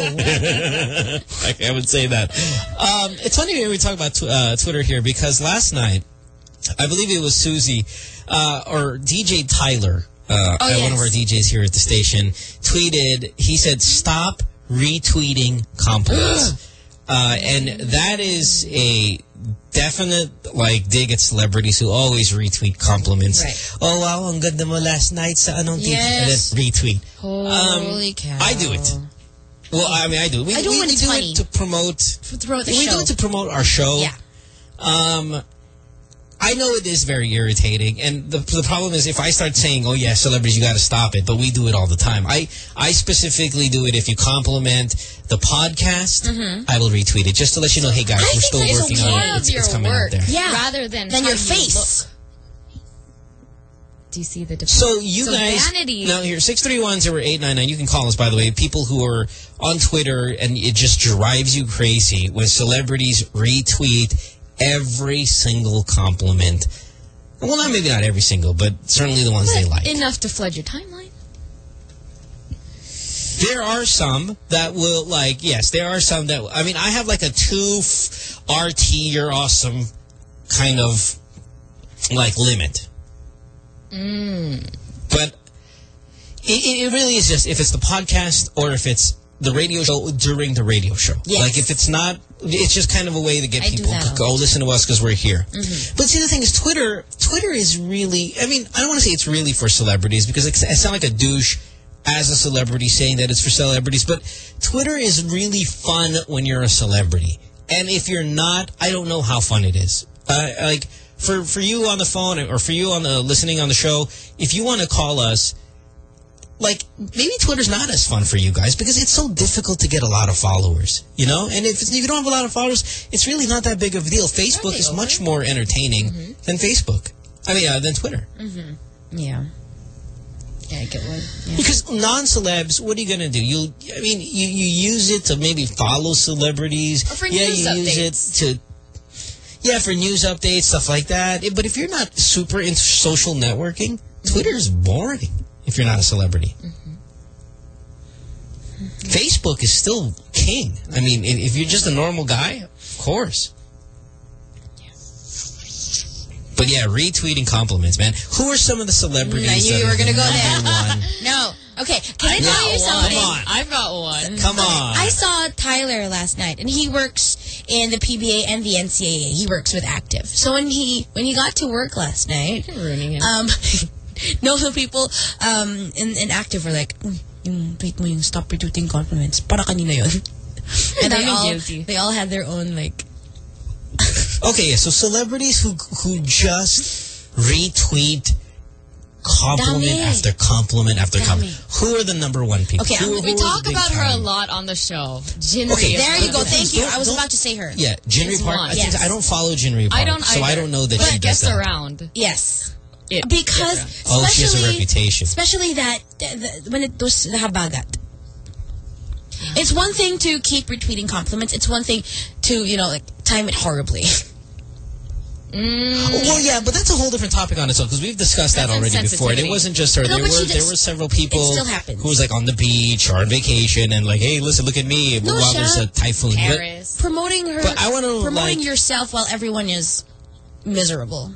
I, I would say that. Um, it's funny when we talk about tw uh, Twitter here because last night, I believe it was Susie uh, or DJ Tyler, uh, Oh, uh, one of our DJs here at the station, tweeted. He said, "Stop retweeting compliments," uh, and that is a definite like dig at celebrities who always retweet compliments. Right. Oh wow, ang ganda mo last night sa anong TV?" And Yes. then retweet. Holy cow. Um, I do it. Well, I mean, I do. We, I do we, when we do funny. it to promote. To promote the we show. do it to promote our show. Yeah. Um, I know it is very irritating, and the the problem is if I start saying, "Oh yeah, celebrities, you got to stop it," but we do it all the time. I I specifically do it if you compliment the podcast, Mhm. I will retweet it just to let you know, hey guys, I we're still working on it. It's, it's coming work, out there. Yeah. rather than Than how your you face. look. Do you see the difference? So you guys, vanity. now here, 631-0899, you can call us, by the way, people who are on Twitter and it just drives you crazy when celebrities retweet every single compliment. Well, not maybe not every single, but certainly the ones they like. Enough to flood your timeline. There are some that will, like, yes, there are some that, I mean, I have like a two f- RT, you're awesome kind of, like, limit. Mm. But it, it really is just if it's the podcast or if it's the radio show during the radio show. Yes. Like if it's not, it's just kind of a way to get I people to go listen to us because we're here. Mhm. But see, the thing is, Twitter, Twitter is really, I mean, I don't want to say it's really for celebrities because it, I sound like a douche as a celebrity saying that it's for celebrities, but Twitter is really fun when you're a celebrity. And if you're not, I don't know how fun it is. Uh, like, for, for you on the phone or for you on the listening on the show, if you want to call us, like maybe Twitter's not as fun for you guys because it's so difficult to get a lot of followers, you know. And if, if you don't have a lot of followers, it's really not that big of a deal. Facebook is much more entertaining than Facebook. I mean, uh, than Twitter. Mm-hmm. Yeah. Yeah, I get one. Yeah. Because non-celebs, what are you gonna do? You, I mean, you, you use it to maybe follow celebrities. Yeah, you updates. use it to. Yeah, for news updates, stuff like that. But if you're not super into social networking, Twitter's boring if you're not a celebrity. Facebook is still king. I mean, if you're just a normal guy, of course. But yeah, retweeting compliments, man. Who are some of the celebrities? I knew you were going to go there. no. Okay. Can I Yeah, tell you something? Come on. I've got one. Come on. I saw Tyler last night, and he works in the PBA and the NCAA. He works with Active. So when he when he got to work last night, ruining it. um, no, the people um, in, in Active were like, "Mm, yung tweet mo yung stop retweeting compliments. Para kanina yun. and they all, guilty. they all had their own like Okay, so celebrities who who just retweet compliment Dami. after compliment after Dami. compliment. Who are the number one people? Okay, who, I'm- who we talk about her a lot on the show. Jinri. Okay, is There you go. Thank you. I was about to say her. Yeah, Jinri Is Park. I, Yes. I don't follow Jinri Park, I don't so I don't know that but she it does gets that. around. Yes. It because gets Oh, she has a especially- reputation. Especially that the, the, when it was the habagat. It's one thing to keep retweeting compliments. It's one thing to, you know, like time it horribly. Oh, well, yeah, but that's a whole different topic on its own because we've discussed that That's already before. And it wasn't just her. No, there were she there were several people it still happens. who was like on the beach or on vacation and like, hey, listen, look at me. No, while there's a siya. typhoon. But- Promoting her. But I wanna, promoting like- yourself while everyone is miserable.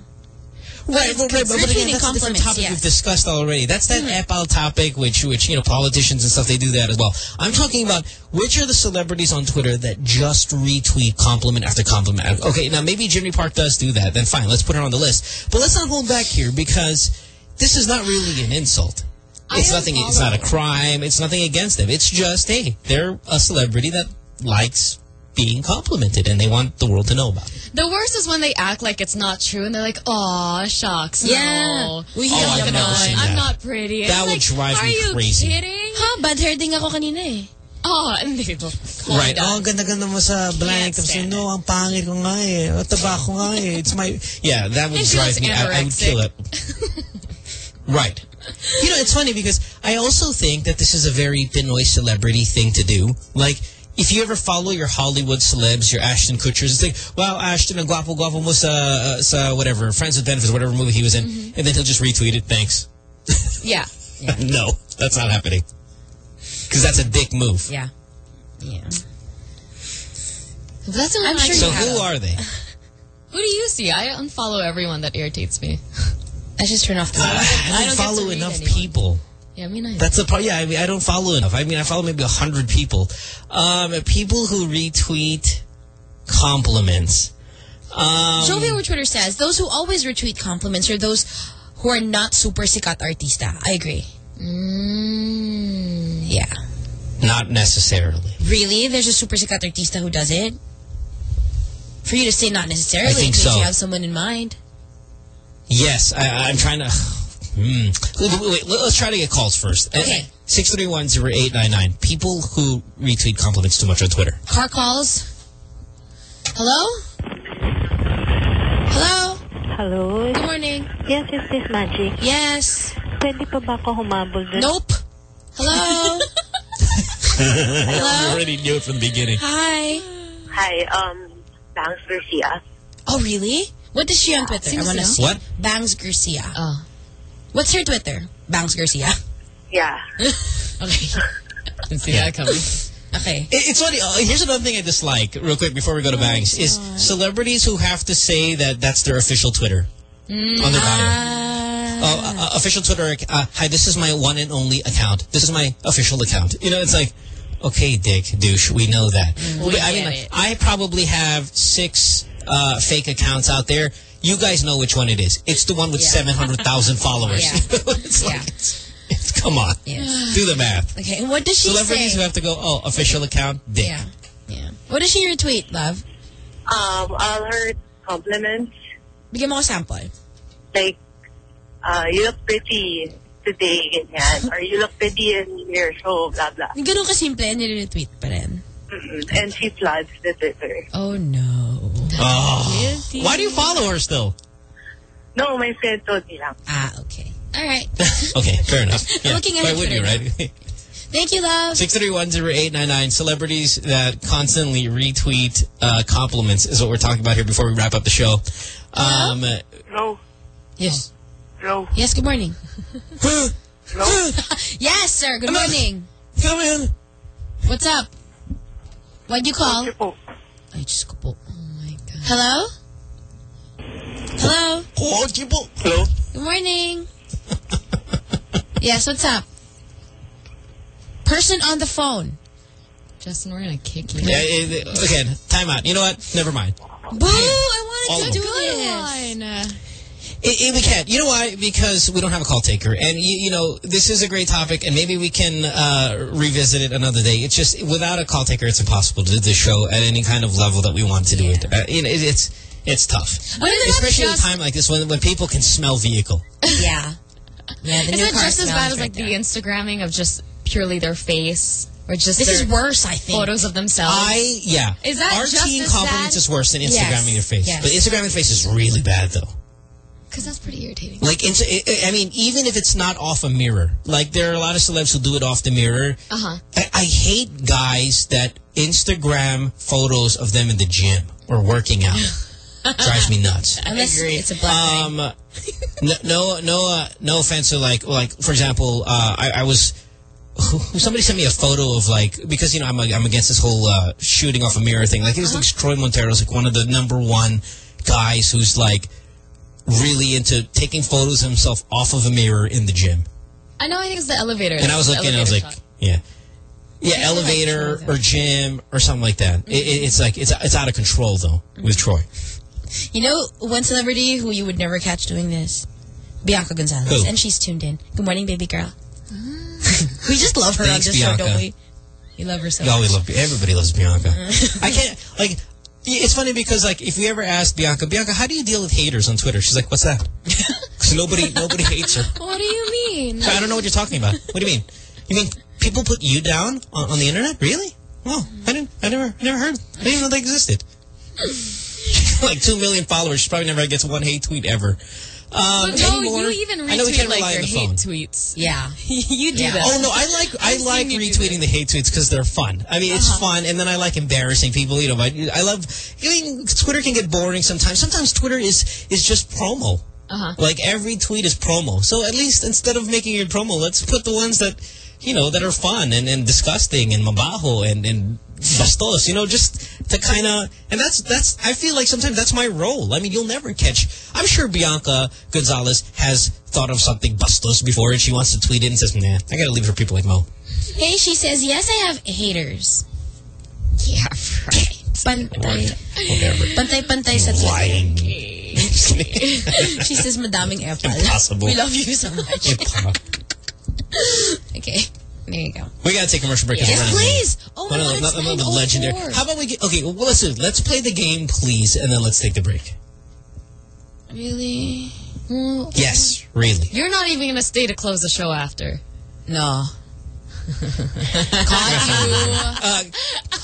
Right, but, right, but, but again, that's a different topic yes. we've discussed already. That's that EPAL topic, which, which, you know, politicians and stuff, they do that as well. I'm talking about which are the celebrities on Twitter that just retweet compliment after compliment. Okay, now maybe Jinri Park does do that. Then fine, let's put her on the list. But let's not hold back here because this is not really an insult. It's nothing, it's not a crime. It's nothing against them. It's just, hey, they're a celebrity that likes being complimented and they want the world to know about it. The worst is when they act like it's not true and they're like, oh, shucks, Yeah. no, We oh, hear I'm them not, I'm not pretty." That It's would like, drive Are me you crazy. kidding? Ha, bad herding ako kanina eh. Oh, hindi ba? Right. Oh, ang ganda-ganda mo sa blank. Tapos, no, ang pangit ko nga eh. O, taba ko nga eh. It's my... Yeah, that would It drive me. I, I would kill it. right. You know, it's funny because I also think that this is a very Pinoy celebrity thing to do. Like, if you ever follow your Hollywood celebs, your Ashton Kutchers, it's like, wow, Ashton, ang guapo-guapo mo sa, uh, uh sa uh, whatever, Friends with Benefits, whatever movie he was in. Mm-hmm. And then he'll just retweet it. Thanks. Yeah. no, that's not happening. Because that's a dick move. Yeah. Yeah. That's the one I'm sure So who have. are they? Who do you see? I unfollow everyone that irritates me. I just turn off the I I don't don't follow enough anyone. people. Yeah, me neither. That's the part. Yeah, I mean, I don't follow enough. I mean, I follow maybe a hundred people. Um, people who retweet compliments. Um, Jovi over Twitter says, those who always retweet compliments are those who are not super sikat artista. I agree. Mm. Yeah. not necessarily. Really? There's a super sikat artista who does it? For you to say not necessarily, I think so. you have someone in mind. Yes, I, I'm trying to. Hmm. Wait, wait, wait, let's try to get calls first. Okay. Six three one zero eight nine nine. People who retweet compliments too much on Twitter. Car calls. Hello? Hello? Hello? Good morning. Yes, is this Magic? Yes. Pwede pa ba ako humabol dun? Nope. Hello? I already knew it from the beginning. Hi. Hi, um, Bangs Garcia. Oh, really? What is she on Twitter? I Seems want to to see. What? Bangs Garcia. Oh. What's her Twitter? Bangs Garcia. Yeah. okay. Didn't see that coming. Okay. It- It's funny. Uh, here's another thing I dislike, real quick, before we go to Bangs, is celebrities who have to say that that's their official Twitter Mm, on their bio. ah. Oh, uh, uh, official Twitter. ac- Uh, hi, this is my one and only account. This is my official account. You know, it's like, okay, dick, douche, we know that. Mm, But, I mean, get it. I probably have six uh, fake accounts out there. You guys know which one it is. It's the one with Yeah. 700,000 followers. Yeah. it's like, it's, it's, come on. Yes. Do the math. Okay, and what does she Celebrities say? who have to go, oh, official account, dick. Yeah. Yeah. What does she retweet, love? Um, all her compliments, Bigyan mo ko sample. like, uh, you look pretty today, ganyan. Or you look pretty in your show, blah, blah. Yung Ganun kasimple, nire-retweet pa rin. Mm-mm. And she floods the Twitter. Oh, no. Oh. Why do you follow her still? No, my friend told me lang. Ah, okay. All right. Okay, fair enough. I'm looking at Why her would you, Twitter right? Thank you, love. 6310899. Celebrities that constantly retweet uh, compliments is what we're talking about here before we wrap up the show. Um, Hello? Yes. Hello? Yes, good morning. Hello? yes, sir. Good morning. Come in. What's up? Why'd you call? Ay, Diyos ko po. Oh, my God. Hello? Hello? Oh, Hello? Good morning. yes, what's up? Person on the phone. Justin, we're going to kick you. Yeah, it, it- again, time out. You know what? Never mind. Boo! I wanted of to do this. It, it, we can't. You know why? Because we don't have a call taker. And, you, you know, this is a great topic, and maybe we can uh, revisit it another day. It's just, without a call taker, it's impossible to do this show at any kind of level that we want to do it. Uh, you know, it, it's it's tough. But it not Especially at a time like this when, when people can smell vehicle. Yeah. Yeah, the Is new it car just as bad as right like there. the Instagramming of just purely their face? Or just This is worse, I think. Photos of themselves? I, yeah. Is that just Artsy and as compliments bad? is worse than Yes. Instagramming your face. Yes. But Instagramming your face is really bad, though. Because that's pretty irritating. Like, it's, I I mean, even if it's not off a mirror, like there are a lot of celebs who do it off the mirror. Uh-huh. I, I hate guys that Instagram photos of them in the gym or working out. Drives me nuts. Unless it's a black Um, no, no, no, uh, no offense to like, like for example, uh, I, I was. Somebody sent me a photo of like because you know I'm I'm against this whole uh, shooting off a mirror thing. Like it it's like Troy Montero's like one of the number one guys who's like really into taking photos of himself off of a mirror in the gym. I know, I think it's the elevator. And I was looking, I was like, shot. yeah, yeah, elevator or gym or something like that. It, it, it's like it's it's out of control though with mm-hmm. Troy. You know one celebrity who you would never catch doing this? Bianca Gonzalez. Who? And she's tuned in. Good morning, baby girl. Ah. we just love her Thanks, on this show, don't we? We love her so Yeah, we love everybody loves Bianca. I can't like. It's funny because like if we ever asked Bianca, Bianca, how do you deal with haters on Twitter? She's like, what's that? Because nobody nobody hates her. What do you mean? I don't know what you're talking about. What do you mean? You mean people put you down on, on the internet? Really? Well, I didn't. I never never heard. I didn't even know they existed. like two million followers. She probably never gets one hate tweet ever. Um, But no, anymore, you even I know we retweet can't like your on the hate phone. tweets. Yeah. you do Yeah. that. Oh no, I like I I've like seen you do retweeting the hate tweets because they're fun. I mean, it's fun, and then I like embarrassing people. You know, but I love. I mean, Twitter can get boring sometimes. Sometimes Twitter is is just promo. Uh-huh. Like every tweet is promo. So at least instead of making it promo, let's put the ones that you know that are fun and, and disgusting and mabaho and and bastos. You know, just to kind of and that's that's. I feel like sometimes that's my role. I mean, you'll never catch. I'm sure Bianca Gonzalez has thought of something bastos before, and she wants to tweet it and says, "Nah, I gotta leave it for people like Mo." Hey, she says, yes, I have haters. Yeah, right. Pantay. Whatever. Pantay-pantay sa. Lying. she says, madaming epal. Impossible. We love you so much. Okay, there you go. We gotta take a commercial break. 'cause Yes, we're late. please. Oh, my One of God, the- it's one of the 9:04. legendary. How about we get okay? Well, listen. Let's play the game, please, and then let's take the break. Really? Well, Yes, really. You're not even to stay to close the show after. No. Uh,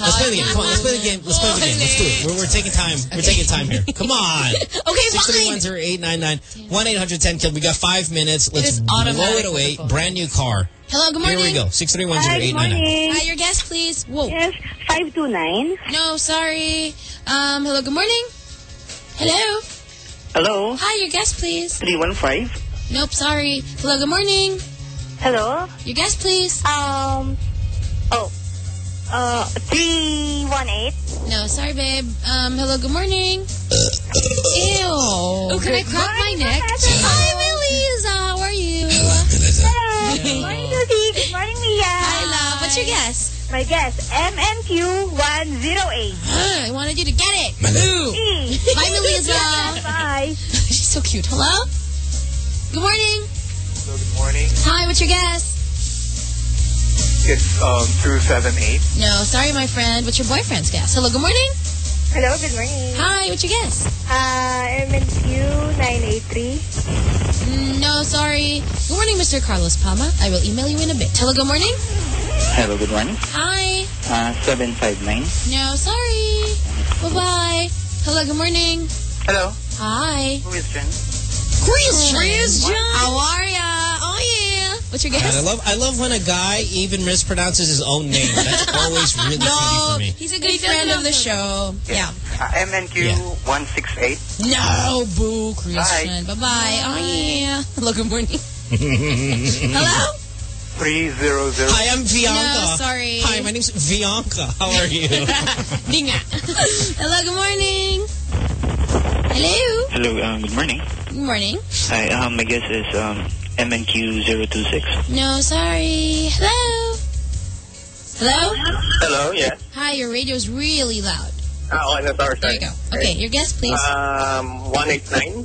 let's play the game. Come on, let's play the game. Let's play the game. Let's do it. We're, we're taking time. We're taking time here. Come on. Okay, fine. 631-0899. 1-800-10-KILL. We got five minutes. Let's is blow automatic it away. Brand new car. Hello, good morning. Here we go. 631-0899. Hi, your guest, please. Whoa. Yes, 529. No, sorry. Um, hello, good morning. Hello. Hello? Hi, your guest, please. 315? Nope, sorry. Hello, good morning. Hello? Your guest, please. Um, oh, uh, 318. No, sorry, babe. Um, hello, good morning. Ew. Oh, can I crack my neck? Hi, Melissa. How are you? Hello. Good morning, Lucy. Good morning, Mia. Hi, love. What's your guess? My guess, MNQ108. I wanted you to get it. Mali. E. Bye, Melissa. Bye. She's so cute. Hello? Good morning. Hello, good morning. Hi, what's your guess? It's um, through 7-8. No, sorry, my friend. What's your boyfriend's guess? Hello, good morning. Hello, good morning. Hi, what's your guess? Uh, MNQ983. Mm, No, sorry. Good morning, Mr. Carlos Palma. I will email you in a bit. Hello, good morning. Hello, good morning. Hi. Uh, 759. No, sorry. Bye-bye. Hello, good morning. Hello. Hi. Who is Jen? Christian. Christian. How are ya? Oh, yeah. What's your God, I love I love when a guy even mispronounces his own name. That's always really funny for me. he's a good friend of the show. Yeah. Uh, MNQ168. No, boo, Christian. Bye-bye. Oh, yeah. Hello, good morning. Hello? 300. Hi, I'm Bianca. No, sorry. Hi, my name's Bianca. How are you? Dinga. Hello, good morning. Hello. Hello, um, good morning. Good morning. Hi, um, my guess is um, MNQ026. No, sorry. Hello. Hello? Hello, yes. Hi, your radio's really loud. Oh, on the sorry. There you go. Okay, your guess, please. Um, 189.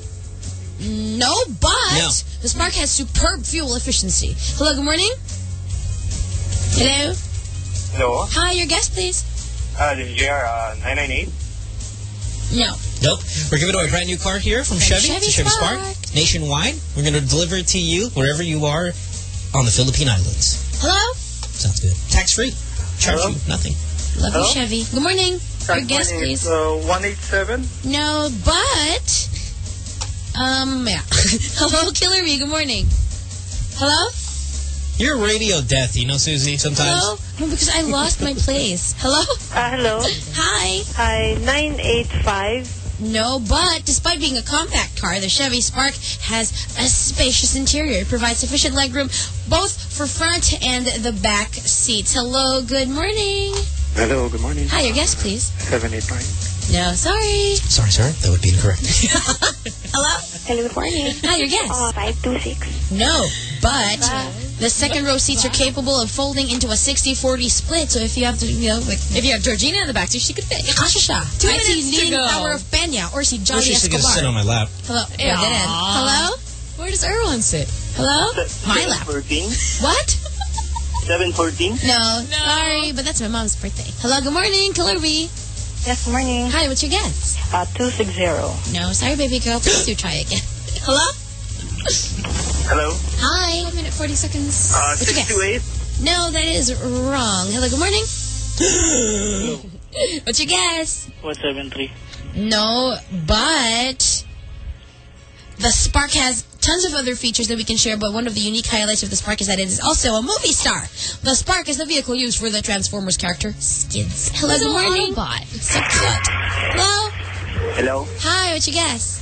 no, but No. the Spark has superb fuel efficiency. Hello, good morning. Hello. Hello. Hi, your guess, please. Uh, this is JR, uh, 998. No. Nope. We're giving away a brand new car here from Chevy. Chevy It's a Chevy Spark. Spark. Nationwide. We're going to deliver it to you wherever you are on the Philippine Islands. Hello. Sounds good. Tax free. Charge Hello? you nothing. Love Hello? you, Chevy. Good morning. Your Good guess, morning. please. Uh, 187. No, but um, yeah. Hello, Killer Me. Good morning. Hello. You're radio death, you know, Susie, sometimes. Hello. No, because I lost my place. Hello. Uh, hello. Hi. Hi, 985. No, but despite being a compact car, the Chevy Spark has a spacious interior. It provides sufficient legroom both for front and the back seats. Hello, good morning. Hello, good morning. Hi, your guest, please. 789. No, sorry. Sorry, sir. That would be incorrect. Hello? Hello, good morning. Hi, your guest. Uh, 526. No, but the second row seats are capable of folding into a 60-40 split. So if you have to, you know, like if you have Georgina in the back seat, she could fit. Kasha siya. Two I see minutes to go. Tower Tower of of Peña or si Or Johnny she's going to Escobar. sit on my lap. Hello? Didn't. Hello? Where does Erwan sit? Hello? My lap. 714. What? 714. No, sorry, but that's my mom's birthday. Hello, good morning, Killer B. Yes, morning. Hi, what's your guess? Uh, 260. No, sorry, baby girl. Please do try again. Hello? Hello. Hi. One minute, 40 seconds. Uh, What's 628. No, that is wrong. Hello, good morning. What's your guess? 173. No, but the Spark has tons of other features that we can share, but one of the unique highlights of the Spark is that it is also a movie star. The Spark is the vehicle used for the Transformers character Skids. Hello, good morning. Autobot. It's so cute. Hello? Hello. Hi, what's your guess?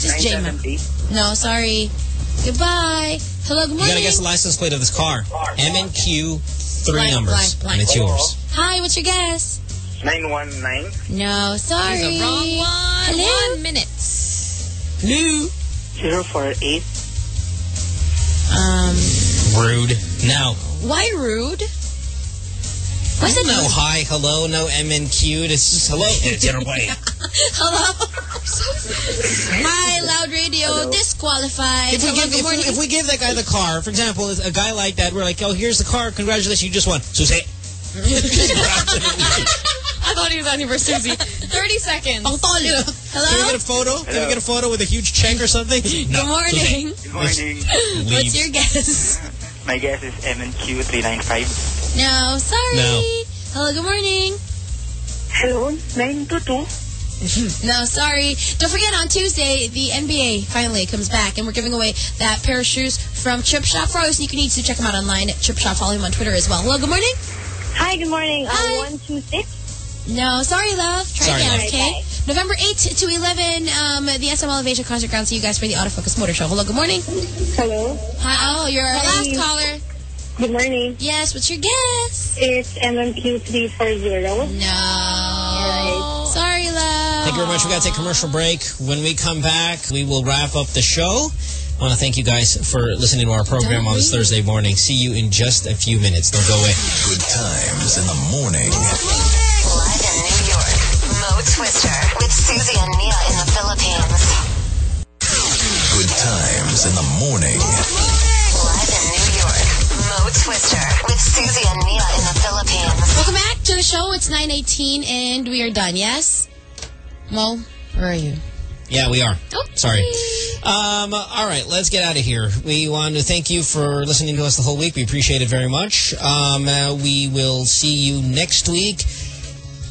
Just J-Man. 970. No, sorry. Goodbye. Hello, good You got to guess the license plate of this car. MNQ, three Blank, numbers. blank, blank. And it's yours. Hi, what's your guess? 919. No, sorry. The wrong one. Hello? One minute. New. 048. Um, Rude. Now, why rude? Why is it no rude? hi, hello, no MNQ. It's just hello. It's everybody. Hello? Hi, loud radio. Disqualified. If we, Hello, give, if, we, if we give that guy the car, for example, a guy like that, we're like, oh, here's the car. Congratulations, you just won. So Susie. I thought he was on here for Susie. 30 seconds. Ang tolo. Can we get a photo? Can we get a photo with a huge check or something? No. Good morning. Good morning. What's your guess? My guess is MNQ395. No, sorry. No. Hello, good morning. Hello, 922. no, sorry. Don't forget on Tuesday, the NBA finally comes back, and we're giving away that pair of shoes from Chip Shop for all your sneaker needs. So check them out online at Chip Shop. Follow him on Twitter as well. Hello, good morning. Hi, good morning. Hi. Uh, 126. No, sorry, love. Try Sorry, again, love. okay? November 8th to 11, um, the SM Elevation Concert Ground. See you guys for the Autofocus Motor Show. Hello, good morning. Hello. Hi, oh, you're our Hi. last caller. Good morning. Yes, what's your guess? It's MMQ340. No. Sorry, love. Thank you very much. We got to take a commercial break. When we come back, we will wrap up the show. I want to thank you guys for listening to our program on this Thursday morning. See you in just a few minutes. Don't go away. Good times in the morning. Twister with Susie and Mia in the Philippines. Good times in the morning. Live in New York, Mo Twister with Susie and Mia in the Philippines. Welcome back to the show. It's 9.18 and we are done, yes? Mo, where are you? Yeah, we are. Sorry. Um, all right, let's get out of here. We want to thank you for listening to us the whole week. We appreciate it very much. Um, uh, we will see you next week.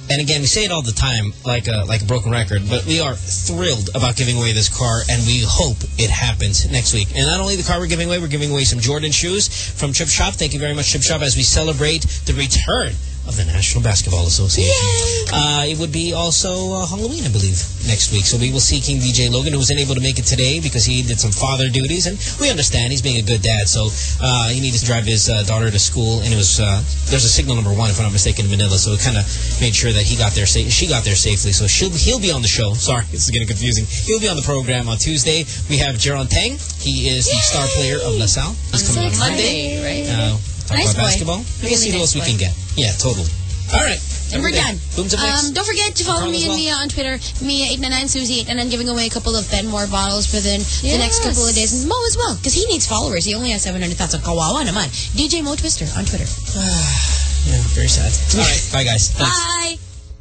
And again, we say it all the time, like a like a broken record, but we are thrilled about giving away this car, and we hope it happens next week. And not only the car we're giving away, we're giving away some Jordan shoes from Chip Shop. Thank you very much, Chip Shop, as we celebrate the return of the National Basketball Association. Uh, it would be also uh, Halloween, I believe, next week. So we will see King DJ Logan, who was unable to make it today because he did some father duties, and we understand he's being a good dad. So uh, he needed to drive his uh, daughter to school, and it was uh, there's a signal number one, if I'm not mistaken, in Manila. So it kind of made sure that he got there, sa she got there safely. So she'll he'll be on the show. Sorry, this is getting confusing. He'll be on the program on Tuesday. We have Jeron Teng. He is the star player of LaSalle. He's coming on Monday. right? Nice about boy. basketball. Really we'll see who nice else we can get. Yeah, totally. All right. And we're done. Um, don't forget to follow me and well. Mia on Twitter. Mia899, Susie899, giving away a couple of Benmore bottles within the next couple of days. And Mo as well, because he needs followers. He only has 700,000. Kawawa naman. DJ Mo Twister on Twitter. Yeah, very sad. All right. Bye, guys. Thanks. Bye.